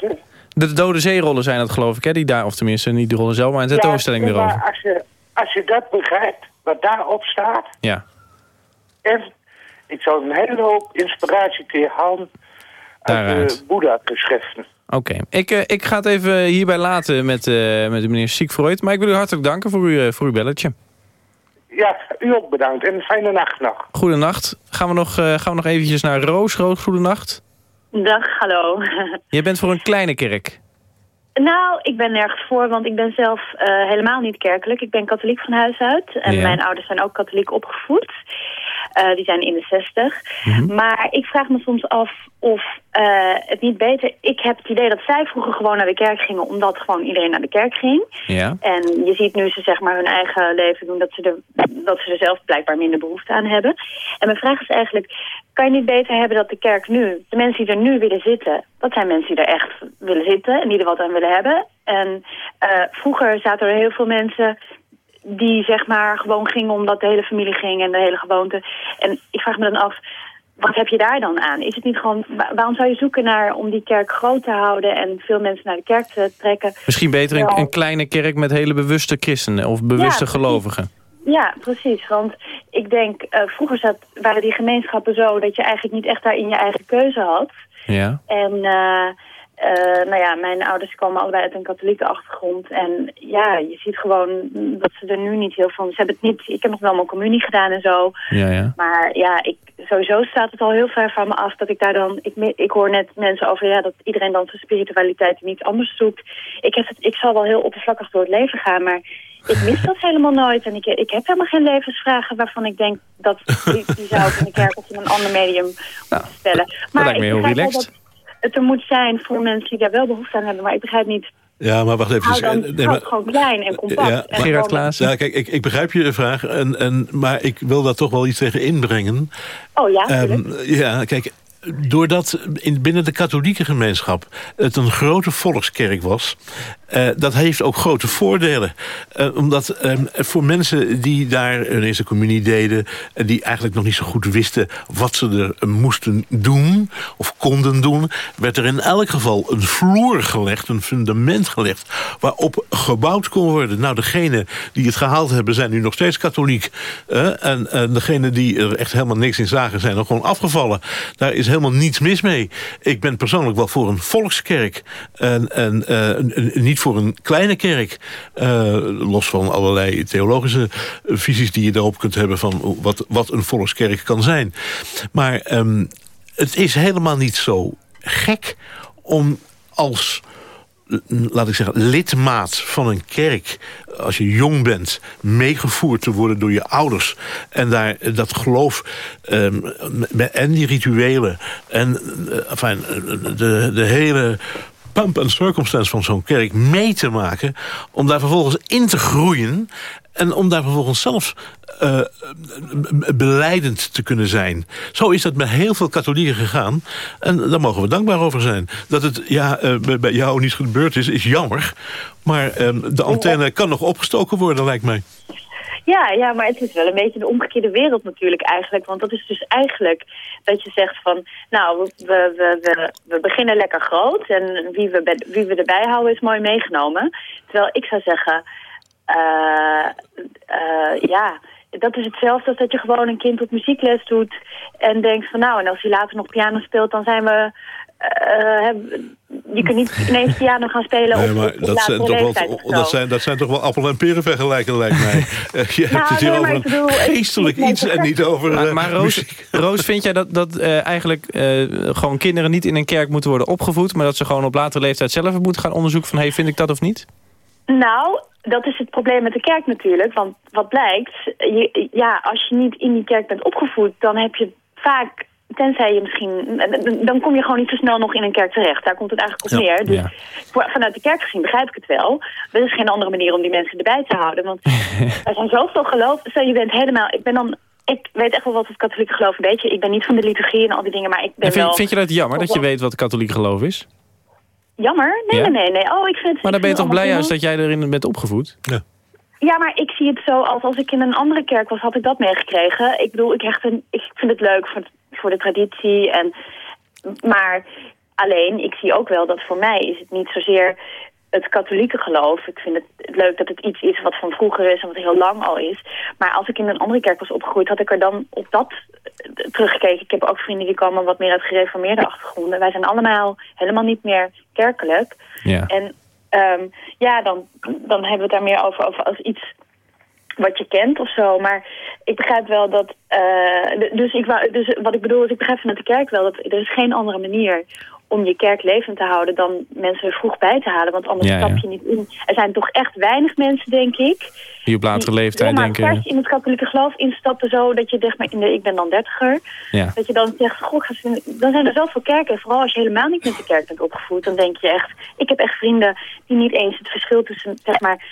De dode zeerollen zijn dat, geloof ik, hè? Die daar, of tenminste, niet de rollen zelf, maar een tentoonstelling ja, erover. Maar als je, als je dat begrijpt, wat daarop staat... Ja. en ik zou een hele hoop inspiratie je halen... uit de Boeddha-geschriften. Oké, ik, eh, ik ga het even hierbij laten met, eh met de meneer Siegfreud. Maar ik wil u hartelijk danken voor, uw eh, voor uw belletje. Ja, u ook bedankt. En een fijne nacht nog. Goedenacht. Gaan we nog, gaan we nog eventjes naar Roos. Roos, goedenacht. Dag, hallo. Jij bent voor een kleine kerk. nou, ik ben nergens voor, want ik ben zelf eh, helemaal niet kerkelijk. Ik ben katholiek van huis uit. En Ja. mijn ouders zijn ook katholiek opgevoed. Eh, die zijn in de zestig. Mhm. Maar ik vraag me soms af of eh, het niet beter... Ik heb het idee dat zij vroeger gewoon naar de kerk gingen... omdat gewoon iedereen naar de kerk ging. Ja. En je ziet nu ze zeg maar hun eigen leven doen... dat ze, er, dat ze er zelf blijkbaar minder behoefte aan hebben. En mijn vraag is eigenlijk... kan je niet beter hebben dat de kerk nu... de mensen die er nu willen zitten... dat zijn mensen die er echt willen zitten... en die er wat aan willen hebben. En eh, vroeger zaten er heel veel mensen die zeg maar gewoon gingen omdat de hele familie ging en de hele gewoonte. En ik vraag me dan af, wat heb je daar dan aan? Is het niet gewoon, wa- waarom zou je zoeken naar om die kerk groot te houden en veel mensen naar de kerk te trekken? Misschien beter een, kleine kerk met hele bewuste christenen of bewuste Ja, gelovigen. Ja, precies. Want ik denk, uh, vroeger zat, waren die gemeenschappen zo... dat je eigenlijk niet echt daarin je eigen keuze had. Ja. En uh, uh, nou ja, mijn ouders komen allebei uit een katholieke achtergrond. En ja, je ziet gewoon dat ze er nu niet heel veel... Ze hebben het niet... Ik heb nog wel mijn communie gedaan en zo. Ja, ja. Maar ja, ik, sowieso staat het al heel ver van me af dat ik daar dan... Ik, ik hoor net mensen over ja, dat iedereen dan zijn spiritualiteit niet anders zoekt. Ik, heb het, ik zal wel heel oppervlakkig door het leven gaan, maar ik mis dat helemaal nooit. En ik, ik heb helemaal geen levensvragen waarvan ik denk... dat die, die zou ik in de kerk of in een ander medium nou, stellen. Maar dat lijkt me heel relaxed. Dat het er moet zijn voor mensen die daar wel behoefte aan hebben. Maar ik begrijp niet... Ja, maar wacht even. Hou dan nee, maar, gewoon klein en compact. Ja, en Gerard Klaas. Ja, kijk, ik, ik begrijp je vraag, en, en, maar ik wil daar toch wel iets tegen inbrengen. Oh ja, um, Ja, kijk, doordat in, binnen de katholieke gemeenschap het een grote volkskerk was... Uh, dat heeft ook grote voordelen. Uh, omdat uh, voor mensen die daar een eerste communie deden... en die eigenlijk nog niet zo goed wisten wat ze er moesten doen... of konden doen, werd er in elk geval een vloer gelegd... een fundament gelegd waarop gebouwd kon worden. Nou, degenen die het gehaald hebben zijn nu nog steeds katholiek. en, en degenen die er echt helemaal niks in zagen zijn nog gewoon afgevallen. Daar is helemaal niets mis mee. Ik ben persoonlijk wel voor een volkskerk. En, en niet voor een kleine kerk. Uh, los van allerlei theologische visies die je daarop kunt hebben... van wat, wat een volkskerk kan zijn. Maar um, het is helemaal niet zo gek om als laat ik zeggen, lidmaat van een kerk... als je jong bent, meegevoerd te worden door je ouders... en daar dat geloof um, en die rituelen... en uh, enfin, de, de hele pump en circumstance van zo'n kerk mee te maken... om daar vervolgens in te groeien... en om daar vervolgens zelf uh, beleidend te kunnen zijn. Zo is dat met heel veel katholieken gegaan. En daar mogen we dankbaar over zijn. Dat het ja, uh, bij jou niet gebeurd is, is jammer. Maar uh, de antenne kan nog opgestoken worden, lijkt mij. Ja, ja, maar het is wel een beetje de omgekeerde wereld natuurlijk eigenlijk. Want dat is dus eigenlijk dat je zegt van... nou, we, we, we, we beginnen lekker groot en wie we, wie we erbij houden is mooi meegenomen. Terwijl ik zou zeggen... Uh, uh, ja, dat is hetzelfde als dat je gewoon een kind op muziekles doet... en denkt van nou, en als hij later nog piano speelt... dan zijn we je kunt niet ineens piano gaan spelen nee, op, maar op dat zijn, toch wel, dat, zijn, dat zijn toch wel appel en peren vergelijken, lijkt mij. je hebt nou, het hier nee, over een bedoel, geestelijk ik, iets en niet over Maar, uh, maar Roos, Roos, vind jij dat, dat uh, eigenlijk gewoon kinderen niet in een kerk moeten worden opgevoed... maar dat ze gewoon op latere leeftijd zelf moeten gaan onderzoeken van... hey, vind ik dat of niet? Nou, dat is het probleem met de kerk natuurlijk. Want wat blijkt, je, ja, als je niet in die kerk bent opgevoed... dan heb je vaak tenzij je misschien... Dan kom je gewoon niet zo snel nog in een kerk terecht. Daar komt het eigenlijk op Ja, neer. Dus ja. vanuit de kerk gezien begrijp ik het wel. Er is geen andere manier om die mensen erbij te houden. Want er zijn zoveel geloof... Stel, je bent helemaal... Ik ben dan... Ik weet echt wel wat het katholieke geloof een beetje. Ik ben niet van de liturgie en al die dingen, maar ik ben En vind, wel... vind je dat jammer dat je weet wat katholiek geloof is? Jammer? Nee, Ja? nee, nee, nee. Oh, ik vind, Maar dan ben je toch blij juist dat jij erin bent opgevoed? Ja, maar ik zie het zo als als ik in een andere kerk was, had ik dat meegekregen. Ik bedoel, ik, hecht een, ik vind het leuk voor, voor de traditie. En, maar alleen, ik zie ook wel dat voor mij is het niet zozeer het katholieke geloof. Ik vind het leuk dat het iets is wat van vroeger is en wat heel lang al is. Maar als ik in een andere kerk was opgegroeid, had ik er dan op dat eh, teruggekeken. Ik heb ook vrienden die komen wat meer uit gereformeerde achtergronden. Wij zijn allemaal helemaal niet meer kerkelijk. Ja. En ehm, ja, dan, dan hebben we het daar meer over, over als iets wat je kent of zo. Maar ik begrijp wel dat... eh, dus, ik wou, dus wat ik bedoel is, ik begrijp vanuit de kerk wel... dat er is geen andere manier om je kerk levend te houden... dan mensen er vroeg bij te halen. Want anders Ja, stap je niet in. Er zijn toch echt weinig mensen, denk ik... Die op latere die leeftijd helemaal denken... vers in het katholieke geloof instappen zo... dat je zegt, maar in de, ik ben dan dertiger... Ja. Dat je dan zegt, goh, dan zijn er zoveel kerken. En vooral als je helemaal niet met de kerk bent opgevoed, dan denk je echt... Ik heb echt vrienden die niet eens het verschil tussen, zeg maar,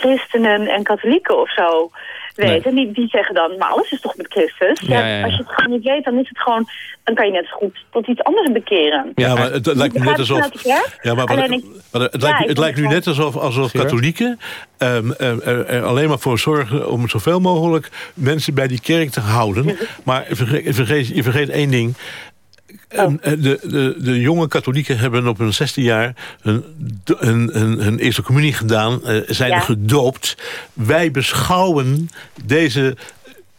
christenen en katholieken of zo weten. Die, die zeggen dan, maar alles is toch met Christus? Ja, ja, ja. Als je het gewoon niet weet, dan is het gewoon... Dan kan je net zo goed tot iets anders bekeren. Ja, maar het, lijkt nu net alsof... Ja, maar, wat- Alleen ik- maar het, lijkt, het lijkt nu net alsof, alsof katholieken ehm, er, er- er alleen maar voor zorgen om zoveel mogelijk mensen bij die kerk te houden. Maar vergeet, vergeet- je vergeet één ding. En, eh, de, de, de jonge katholieken hebben op hun 16 jaar hun, hun, hun, hun eerste communie gedaan, eh, zijn Ja. gedoopt. Wij beschouwen deze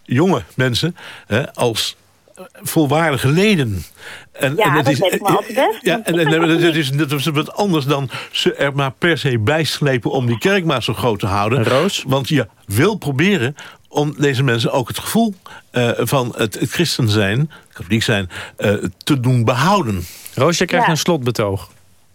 jonge mensen hè, als eh, volwaardige leden. En, Ja, dat is, al te Ja, en, en, dat, is, dat is wat anders dan ze er maar per se bijslepen... om die kerk maar zo groot te houden. Roos? Want je wil proberen om deze mensen ook het gevoel eh, van het, het christen zijn, katholiek zijn, eh, te doen behouden. Roos, jij krijgt Ja. een slotbetoog.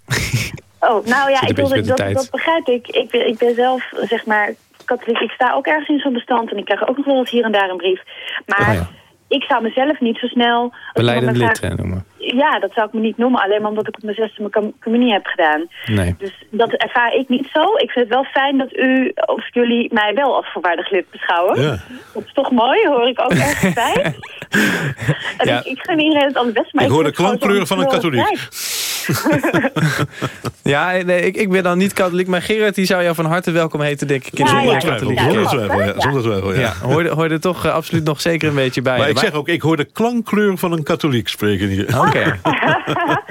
Oh, nou ja, ik de dat, dat begrijp ik. Ik ben, ik ben zelf, zeg maar, katholiek. Ik sta ook ergens in zo'n bestand en ik krijg ook nog wel eens hier en daar een brief. Maar Oh ja. ik zou mezelf niet zo snel... Beleidend lid noemen. Ja, dat zou ik me niet noemen. Alleen maar omdat ik op mijn zesde mijn com- communie heb gedaan. Nee. Dus dat ervaar ik niet zo. Ik vind het wel fijn dat u of jullie mij wel als volwaardig lid beschouwen. Ja. Dat is toch mooi, hoor ik ook ergens bij. Ja. ik, ik gun iedereen het allerbeste. Maar Ik hoor de klankkleuren van een katholiek. Ja, nee, ik, ik ben dan niet katholiek, maar Gerard die zou jou van harte welkom heten, denk ik. In Ja, de ja, Zonder twijfel, Ja, zonder twijfel, ja, zonder twijfel, ja. Ja, hoorde, hoorde toch eh, absoluut nog zeker een beetje bij. Maar ik zeg ook, ik hoor de klankkleur van een katholiek spreken hier.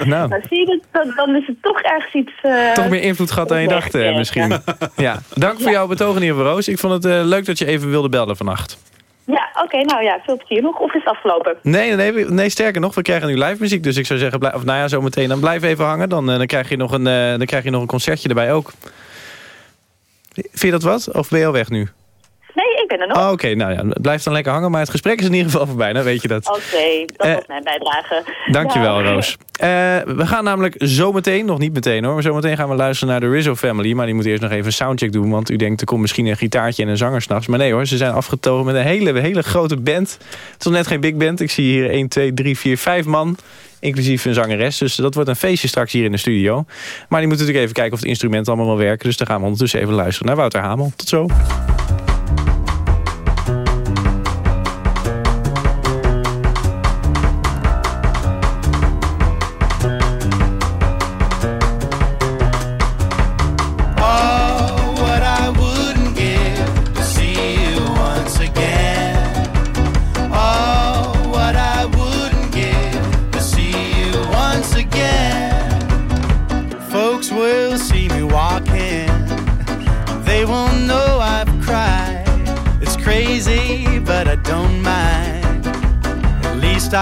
Nou, Nou, zie je, dat, dat- dan is het toch ergens iets... eh, toch meer invloed gehad dan je dacht eh, misschien. Ja, dank voor jouw betoog ieder geval, Roos. Ik vond het eh, leuk dat je even wilde bellen vannacht. Ja, oké, nou ja, veel plezier nog. Of is het afgelopen? Nee, nee, nee, sterker nog, we krijgen nu live muziek. Dus ik zou zeggen, blijf, of nou ja, zometeen dan blijf even hangen. Dan, dan, krijg je nog een, dan krijg je nog een concertje erbij ook. Vind je dat wat? Of ben je al weg nu? Nog. Oh, Oké, nou ja, blijf dan lekker hangen. Maar het gesprek is in ieder geval voorbij, dan weet je dat. Oké, dat Eh, was mijn bijdrage. Dankjewel, Ja. Roos. Eh, we gaan namelijk zometeen, nog niet meteen hoor... maar zometeen gaan we luisteren naar de Rizzo Family. Maar die moet eerst nog even een soundcheck doen... want u denkt, er komt misschien een gitaartje en een zanger s'nachts. Maar nee hoor, ze zijn afgetogen met een hele, hele grote band. Het is net geen big band. Ik zie hier 1, 2, 3, 4, 5 man... inclusief een zangeres. Dus dat wordt een feestje straks hier in de studio. Maar die moeten natuurlijk even kijken of het instrument allemaal wel werken. Dus dan gaan we ondertussen even luisteren naar Wouter Hamel. Tot zo.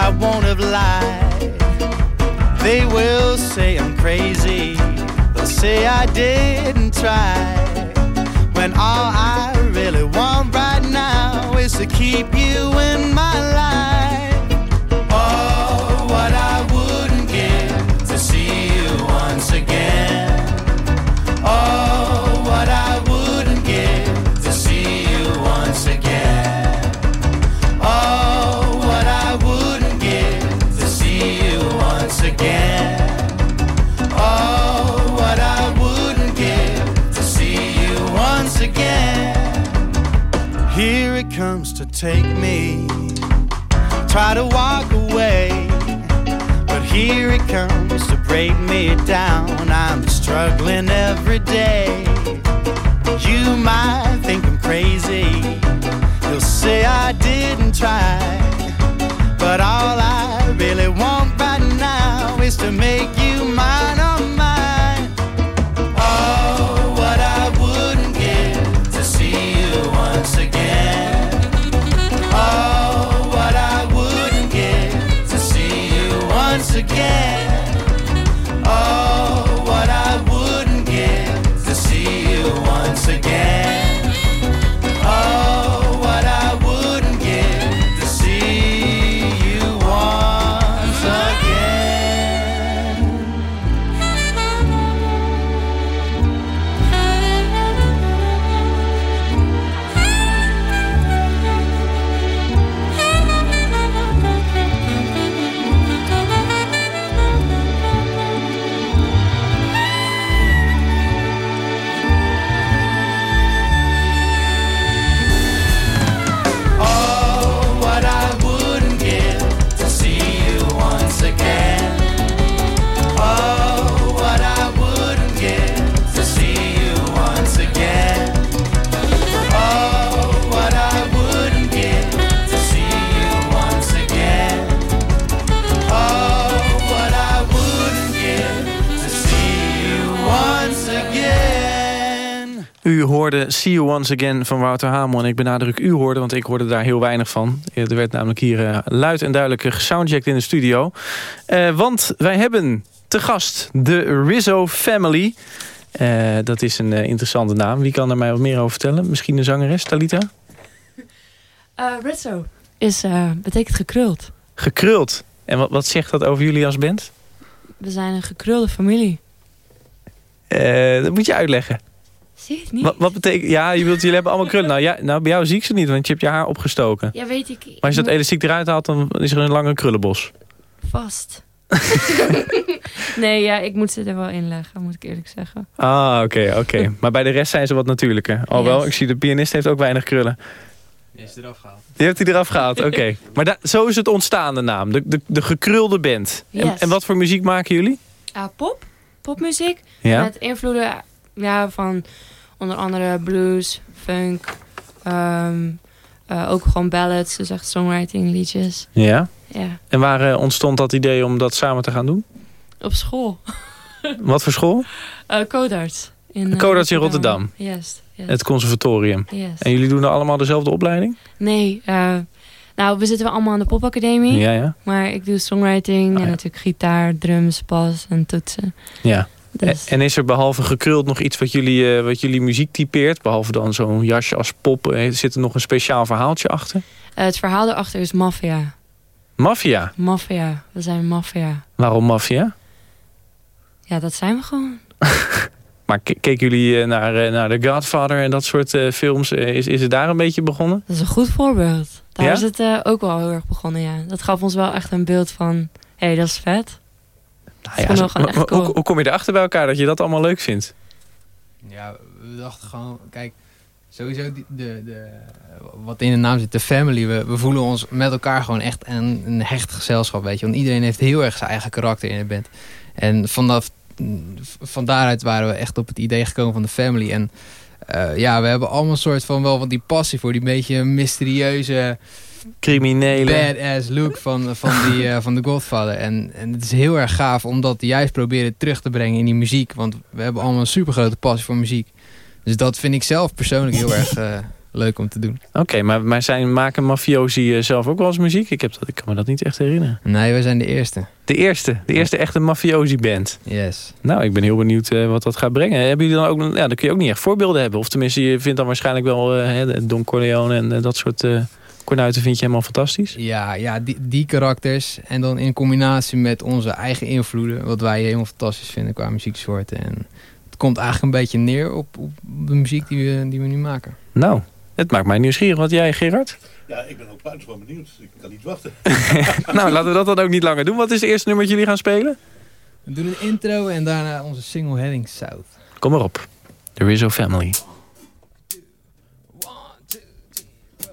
I won't have lied. They will say I'm crazy. They'll say I didn't try. When all I really want right now is to keep you in my life. Take me. Try to walk away, but here it comes to break me down. I'm struggling every day. You might think I'm crazy. You'll say I didn't try. But all I really want right now is to make you mine. U hoorde See You Once Again van Wouter Hamel. En ik benadruk u hoorde, want ik hoorde daar heel weinig van. Er werd namelijk hier uh, luid en duidelijk gesoundcheckt in de studio. Uh, want wij hebben te gast de Rizzo Family. Uh, dat is een interessante naam. Wie kan er mij wat meer over vertellen? Misschien een zangeres, Talita? Rizzo is, betekent gekruld. Gekruld? En wat, wat zegt dat over jullie als band? We zijn een gekrulde familie. dat moet je uitleggen. Zie je het niet? Wat, wat, betekent... Ja, je wilt, jullie hebben allemaal krullen. Nou, ja, nou, bij jou zie ik ze niet, want je hebt je haar opgestoken. Ja, weet ik. Maar als je dat elastiek eruit haalt, dan is er een lange krullenbos. Vast. nee, ja, ik moet ze er wel in leggen, moet ik eerlijk zeggen. Ah, oké, oké. Maar bij de rest zijn ze wat natuurlijker. Alhoewel, yes. ik zie de pianist heeft ook weinig krullen. Die is eraf gehaald. Die heeft hij eraf gehaald, oké. Maar zo is het ontstaan, de naam. De, de, de gekrulde band. Yes. En, en, wat voor muziek maken jullie? Uh, pop. Popmuziek. Ja? Met invloeden ja, van onder andere blues, funk. Um, uh, ook gewoon ballads, dus echt songwriting liedjes. Ja? Ja. En waar uh, ontstond dat idee om dat samen te gaan doen? Op school. Wat voor school? Uh, Codarts. In, Codarts in Rotterdam? Yes, yes. Het conservatorium? Yes. En jullie doen allemaal dezelfde opleiding? Nee, nou we zitten wel allemaal aan de popacademie. Ja, ja. Maar ik doe songwriting Oh, en ja. natuurlijk gitaar, drums, bas en toetsen. Ja. Dus- En is er behalve gekruld nog iets wat jullie, uh, wat jullie muziek typeert? Behalve dan zo'n jasje als pop. Uh, zit er nog een speciaal verhaaltje achter? Uh, het verhaal erachter is maffia. Maffia? Maffia. We zijn maffia. Waarom maffia? Ja, dat zijn we gewoon. maar keken jullie naar, naar The Godfather en dat soort films? is, is het daar een beetje begonnen? Dat is een goed voorbeeld. Daar ja? is het ook wel heel erg begonnen, ja. Dat gaf ons wel echt een beeld van... Hé, hey, dat is vet. Nou ja, hoe, cool. hoe, hoe kom je erachter bij elkaar dat je dat allemaal leuk vindt? Ja, we dachten gewoon, kijk, sowieso die, de, de, wat in de naam zit, de family. We, we voelen ons met elkaar gewoon echt een, een hecht gezelschap, weet je. Want iedereen heeft heel erg zijn eigen karakter in de band. En vanaf, van daaruit waren we echt op het idee gekomen van de family. En uh, ja, we hebben allemaal een soort van wel wat die passie voor die beetje mysterieuze criminele badass look van, van, die, uh, van The Godfather. En, en het is heel erg gaaf om dat juist proberen terug te brengen in die muziek. Want we hebben allemaal een super grote passie voor muziek. Dus dat vind ik zelf persoonlijk heel erg uh, leuk om te doen. Oké, okay, maar, maar zijn, maken mafiosi uh, zelf ook wel eens muziek? Ik, heb dat, ik kan me dat niet echt herinneren. Nee, wij zijn de eerste. De eerste? De eerste echte mafiosi band? Yes. Nou, ik ben heel benieuwd wat dat gaat brengen. Hebben jullie dan ook, ja, dan kun je ook niet echt voorbeelden hebben. Of tenminste, je vindt dan waarschijnlijk wel Don Corleone en dat soort... Kornuiten vind je helemaal fantastisch? Ja, ja die, die karakters. En dan in combinatie met onze eigen invloeden. Wat wij helemaal fantastisch vinden qua muzieksoorten. En het komt eigenlijk een beetje neer op, op de muziek die we, die we nu maken. Nou, het maakt mij nieuwsgierig. Wat jij, Gerard? Ja, ik ben ook buitengewoon benieuwd. Ik kan niet wachten. nou, laten we dat dan ook niet langer doen. Wat is het eerste nummer dat jullie gaan spelen? We doen een intro en daarna onze single Heading South. Kom maar op. The Rizzo Family.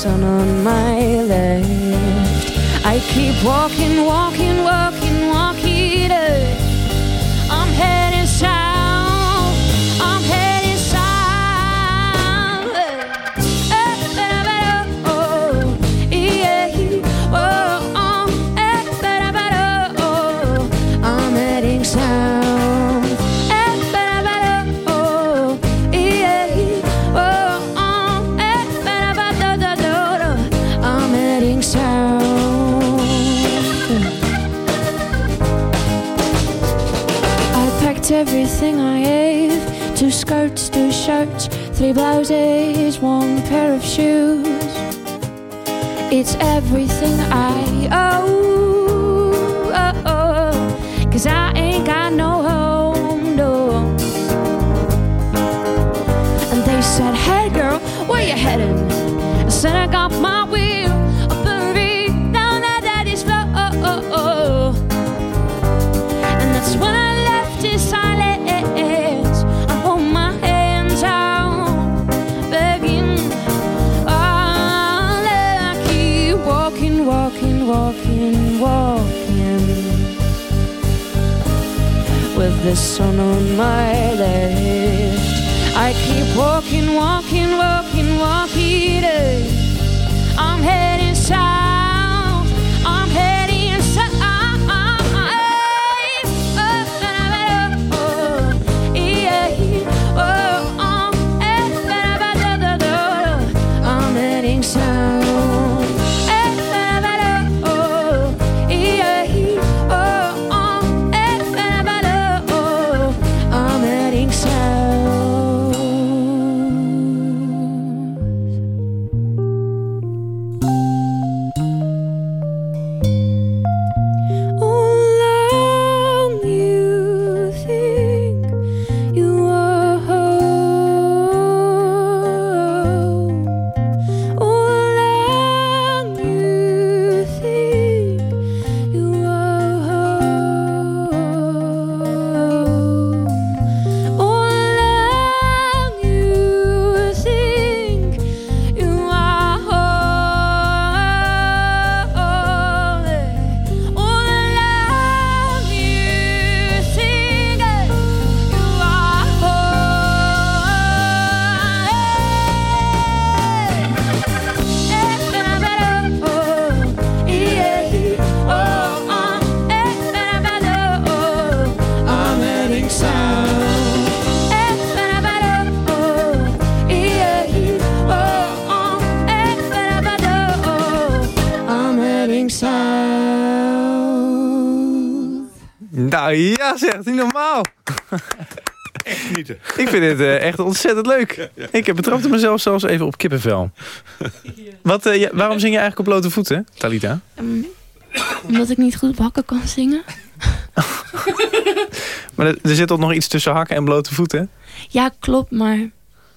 sun on my left. I keep walking, walking, everything I have. Two skirts, two shirts, three blouses, one pair of shoes. It's everything I owe. Oh, oh, Cause I ain't got no home, no. And they said, Hey girl, where you heading? I said, I got my the sun on my left. I keep walking, walking, ja, zeg, niet normaal. Echt genieten. Ik vind dit eh, echt ontzettend leuk. Ik heb betrapte mezelf zelfs even op kippenvel. Wat, eh, ja, waarom zing je eigenlijk op blote voeten, Talita? Ehm, omdat ik niet goed op hakken kan zingen. Maar er, er zit toch nog iets tussen hakken en blote voeten? Ja, klopt, maar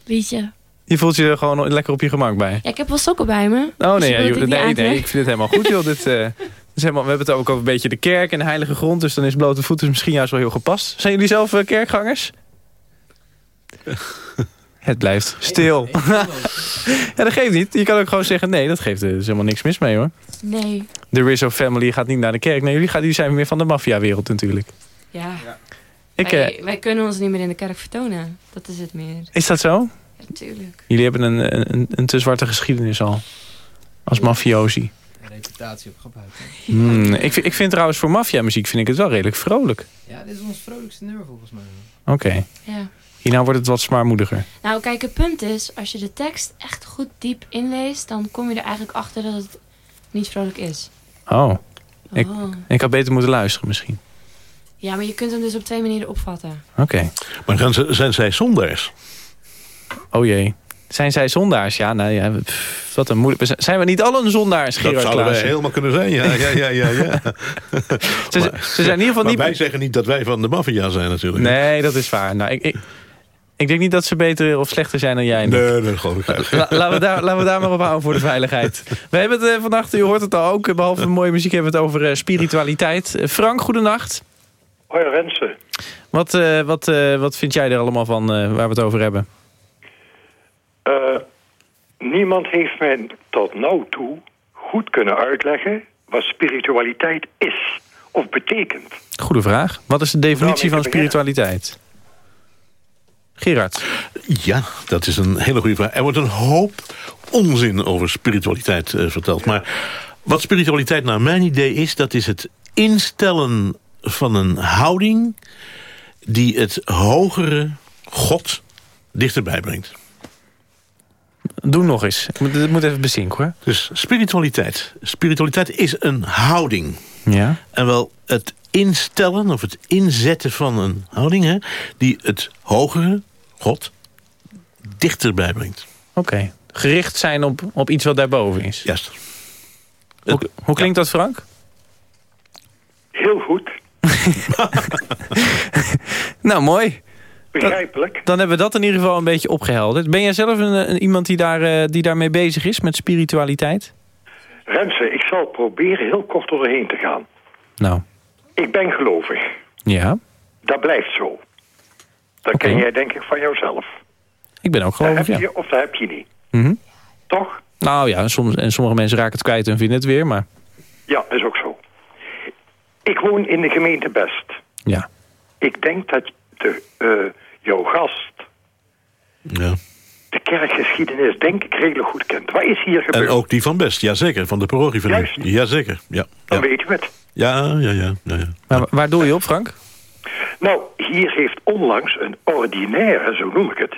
weet je. Je voelt je er gewoon lekker op je gemak bij. Ja, ik heb wel sokken bij me. Oh dus nee, ja, joh, nee, nee, ik vind het helemaal goed joh. Dit, eh, is helemaal, we hebben het ook over een beetje de kerk en de heilige grond. Dus dan is blote voeten misschien juist wel heel gepast. Zijn jullie zelf eh, kerkgangers? Het blijft stil. ja, dat geeft niet. Je kan ook gewoon zeggen, nee, dat geeft er is helemaal niks mis mee hoor. Nee. De Rizzo family gaat niet naar de kerk. Nee, jullie, gaan, jullie zijn meer van de maffiawereld natuurlijk. Ja. Ik, wij, eh, wij kunnen ons niet meer in de kerk vertonen. Dat is het meer. is dat zo? Ja, natuurlijk. Jullie hebben een, een, een te zwarte geschiedenis al. Als mafiosi. Hè? Hmm, ik, vind- ik vind trouwens voor maffiamuziek vind ik het wel redelijk vrolijk. Ja, dit is ons vrolijkste nummer volgens mij. Oké. Ja. Hierna wordt het wat zwaarmoediger. Nou, kijk, het punt is, als je de tekst echt goed diep inleest, dan kom je er eigenlijk achter dat het niet vrolijk is. Oh. Ik, Oh. ik had beter moeten luisteren misschien. Ja, maar je kunt hem dus op twee manieren opvatten. Oké. Maar gaan ze, zijn zij zondaars? Oh jee. Zijn zij zondaars? Ja, nou ja. pff, wat een moeilijk. Zijn we niet allen zondaars, Dat Gerard zouden wij helemaal kunnen zijn, ja. ja, ja, ja, ja. Ze, ze zijn in ieder geval Maar niet... wij zeggen niet dat wij van de maffia zijn natuurlijk. Nee, dat is waar. Nou, ik, ik, ik denk niet dat ze beter of slechter zijn dan jij. ik. Nee, dat geloof ik. La- laten, we daar, laten we daar maar op houden voor de veiligheid. We hebben het eh, vannacht, u hoort het al ook, behalve mooie muziek hebben we het over eh, spiritualiteit. Eh, Frank, goedenacht. Hoi Rensen. Wat, wat, wat vind jij er allemaal van waar we het over hebben? Eh, niemand heeft mij tot nu toe goed kunnen uitleggen wat spiritualiteit is of betekent. Goede vraag. Wat is de definitie van spiritualiteit? Gerard. Ja, dat is een hele goede vraag. Er wordt een hoop onzin over spiritualiteit eh, verteld. Maar wat spiritualiteit naar mijn idee is... dat is het instellen van een houding... die het hogere God dichterbij brengt. Doe nog eens. Ik moet, het moet even bezinken hoor. Dus spiritualiteit. Spiritualiteit is een houding. Ja. En wel het instellen of het inzetten van een houding... Hè, die het hogere, God, dichterbij brengt. Oké. Gericht zijn op, op iets wat daarboven is. Juist. Hoe, hoe klinkt dat, Frank? Heel goed. Nou, mooi. Begrijpelijk. Dan hebben we dat in ieder geval een beetje opgehelderd. Ben jij zelf een, een- iemand die, daar, eh, die daarmee bezig is, met spiritualiteit? Rensen, ik zal proberen heel kort doorheen te gaan. Nou. Ik ben gelovig. Ja, Dat blijft zo. Dat ken jij denk ik van jouzelf. ik ben ook Dat gelovig, heb ja. je of dat heb je niet. Mhm. Toch? Nou ja, en, soms, en sommige mensen raken het kwijt en vinden het weer, maar Ja, is ook zo. Ik woon in de gemeente Best. ja. Ik denk dat de, eh, jouw gast Ja. de kerkgeschiedenis denk ik redelijk goed kent. Wat is hier gebeurd? En ook die van Best, jazeker, van de parochie van Juist. Jazeker, ja. Dan ja. weten we het. Ja, ja, ja. ja, ja. Maar waar doe je op, Frank? Nou, hier heeft onlangs een ordinaire, zo noem ik het,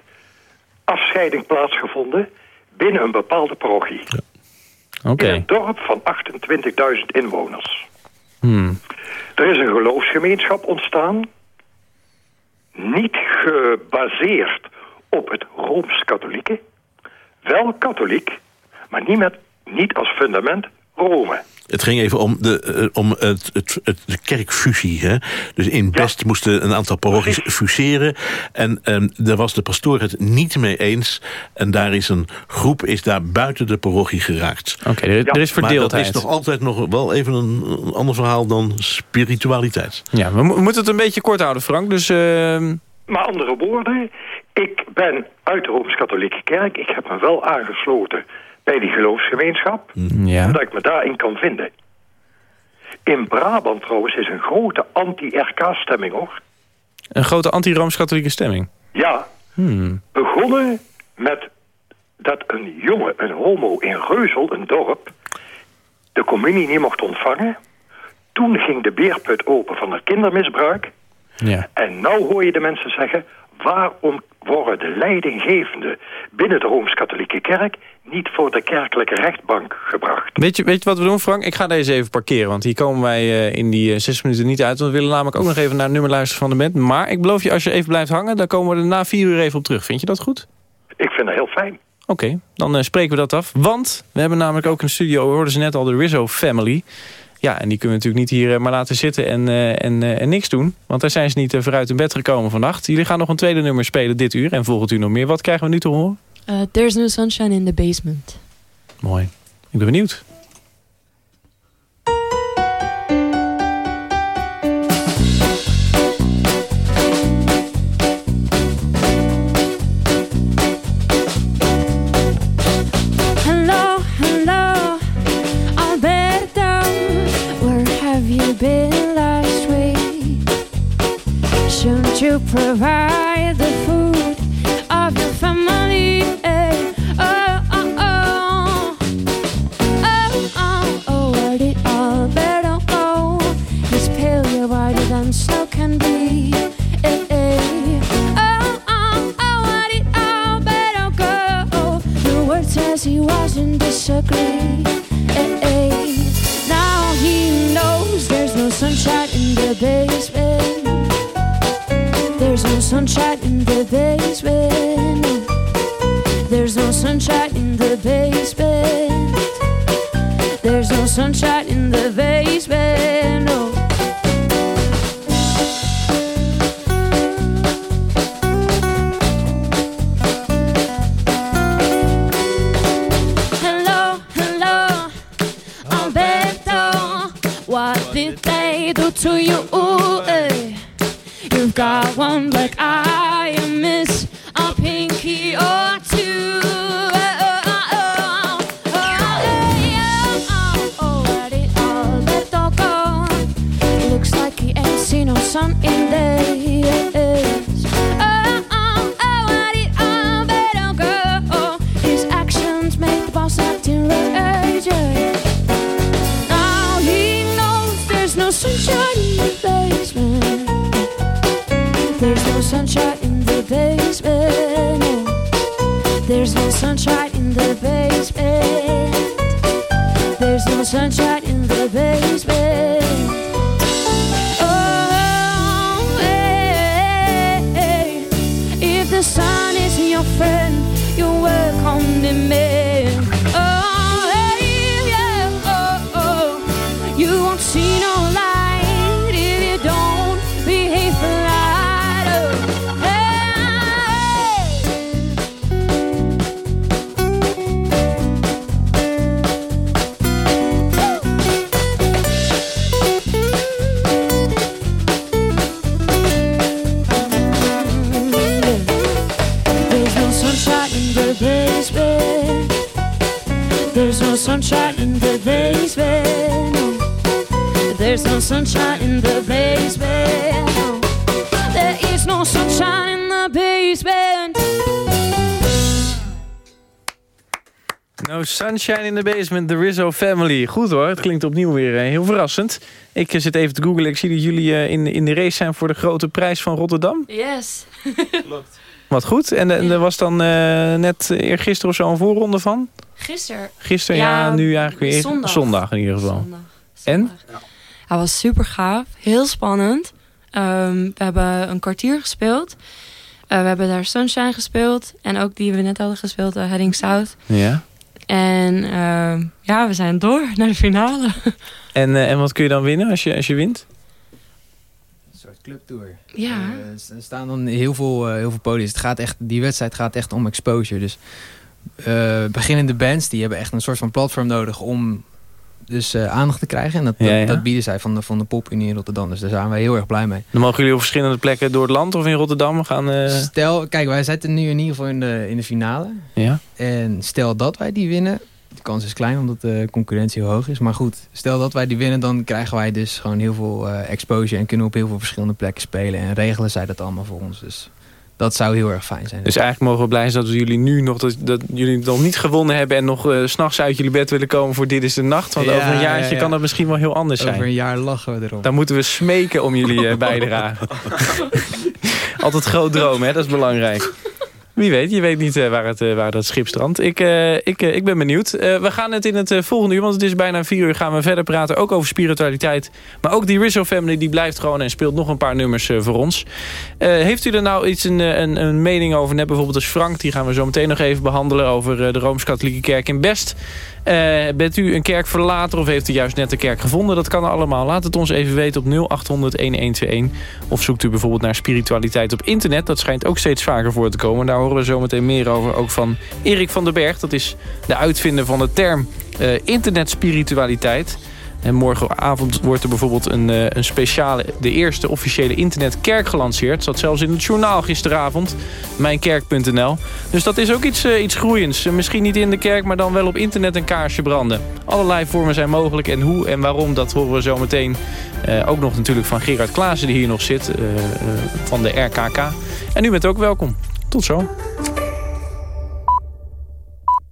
afscheiding plaatsgevonden binnen een bepaalde parochie. Oké. In een dorp van 28.000 inwoners. Hmm. Er is een geloofsgemeenschap ontstaan, niet gebaseerd op het Rooms-Katholieke, wel katholiek, maar niet, met, niet als fundament Rome. Het ging even om de, eh, om het, het, het, de kerkfusie. Hè? Dus in Best moesten een aantal parochies fuseren. En ehm, daar was de pastoor het niet mee eens. En daar is een groep is daar buiten de parochie geraakt. Oké, er, er is Maar dat verdeeldheid. is nog altijd nog wel even een, een ander verhaal dan spiritualiteit. Ja, we, mo- we moeten het een beetje kort houden, Frank. Dus ehm, Maar andere woorden, ik ben uit de Rooms-Katholieke Kerk. Ik heb me wel aangesloten bij die geloofsgemeenschap. ja. Dat ik me daarin kan vinden. In Brabant trouwens is een grote anti-RK-stemming hoor. een grote anti-Rooms-katholieke stemming. Ja, Hmm. begonnen met dat een jongen, een homo in Reuzel, een dorp, de communie niet mocht ontvangen. Toen ging de beerput open van het kindermisbruik. Ja. En nou hoor je de mensen zeggen... waarom worden de leidinggevenden binnen de Rooms-Katholieke Kerk... niet voor de kerkelijke rechtbank gebracht? Weet je, weet je wat we doen, Frank? Ik ga deze even parkeren, want hier komen wij eh, in die eh, zes minuten niet uit. Want we willen namelijk ook nog even naar het nummer luisteren van de band. Maar ik beloof je, als je even blijft hangen, dan komen we er na vier uur even op terug. Vind je dat goed? Ik vind dat heel fijn. Oké, dan eh, spreken we dat af. Want we hebben namelijk ook een studio, we hoorden ze net al, de Rizzo Family. Ja, en die kunnen we natuurlijk niet hier maar laten zitten en, en, en niks doen. Want daar zijn ze niet vooruit in bed gekomen vannacht. Jullie gaan nog een tweede nummer spelen dit uur en volgend uur nog meer. Wat krijgen we nu te horen? Uh, there's no sunshine in the basement. Mooi. Ik ben benieuwd. Hello, sunshine in the basement. There's no sunshine in the basement. There's no sunshine in the basement. No. Hello, hello, Alberto. What did they do to you? eh? You've got one black Sometimes make the boss act in rage. Now he knows there's no sunshine in the basement. There's no sunshine in the basement. There's no sunshine in the basement. There's no sunshine in the basement. Oh, the sun is your friend, you're welcome the me. Sunshine in the Basement, The Rizzo Family. Goed hoor, het klinkt opnieuw weer eh, heel verrassend. Ik eh, zit even te googlen, ik zie dat jullie eh, in, in de race zijn voor de grote prijs van Rotterdam. Yes. Wat goed. En, er was dan eh, net eergisteren of zo een voorronde van? Gisteren. Gisteren, ja, nu eigenlijk weer zondag. zondag in ieder geval. En? Hij was super gaaf. Heel spannend. Ehm, we hebben een kwartier gespeeld. Eh, we hebben daar Sunshine gespeeld. En ook die we net hadden gespeeld, Heading South. Ja. En ehm, ja, we zijn door naar de finale. En, eh, en wat kun je dan winnen als je, als je wint? Een soort clubtour. Ja. Eh, er staan dan heel veel, eh, heel veel podiums. Het gaat echt, die wedstrijd gaat echt om exposure. Dus eh, beginnende bands die hebben echt een soort van platform nodig om dus eh, aandacht te krijgen. En dat, Ja, dat, ja. dat bieden zij van de, van de popunie in Rotterdam. Dus daar zijn wij heel erg blij mee. Dan mogen jullie op verschillende plekken door het land of in Rotterdam gaan... eh, Stel, kijk, wij zitten nu in ieder geval in de, in de finale. Ja. En stel dat wij die winnen. De kans is klein omdat de concurrentie heel hoog is. Maar goed, stel dat wij die winnen, dan krijgen wij dus gewoon heel veel eh, exposure. En kunnen we op heel veel verschillende plekken spelen. En regelen zij dat allemaal voor ons. Dus dat zou heel erg fijn zijn. Dus eigenlijk mogen we blij zijn dat we jullie nu nog, dat, dat jullie nog niet gewonnen hebben... en nog eh, s s'nachts uit jullie bed willen komen voor Dit is de Nacht. Want Ja, over een ja, jaartje ja. kan dat misschien wel heel anders zijn. Over een jaar lachen we erom. Dan moeten we smeken om jullie eh, bijdrage. Altijd groot dromen, hè? dat is belangrijk. Wie weet, je weet niet eh, waar, het, eh, waar dat schip strandt. Ik, eh, ik, ik ben benieuwd. We gaan het in het volgende uur, want het is bijna vier uur... gaan we verder praten, ook over spiritualiteit. Maar ook die Rizzo Family, die blijft gewoon... en speelt nog een paar nummers voor ons. Heeft u er nou iets een, een, een mening over? Net bijvoorbeeld als Frank, die gaan we zo meteen nog even behandelen... over de Rooms-Katholieke Kerk in Best. Eh, bent u een kerkverlater of heeft u juist net de kerk gevonden? Dat kan allemaal. Laat het ons even weten op 0800-1121. Of zoekt u bijvoorbeeld naar spiritualiteit op internet. Dat schijnt ook steeds vaker voor te komen. Daar horen we zo meteen meer over. Ook van Erik van den Berg. Dat is de uitvinder van de term eh, internetspiritualiteit. En morgenavond wordt er bijvoorbeeld een, eh, een speciale, de eerste officiële internetkerk gelanceerd. Zat zelfs in het journaal gisteravond, mijnkerk.nl. Dus dat is ook iets, eh, iets groeiends. Eh, misschien niet in de kerk, maar dan wel op internet een kaarsje branden. Allerlei vormen zijn mogelijk en hoe en waarom, dat horen we zo meteen. Ook nog natuurlijk van Gerard Klaassen die hier nog zit, van de RKK. En u bent ook welkom. Tot zo.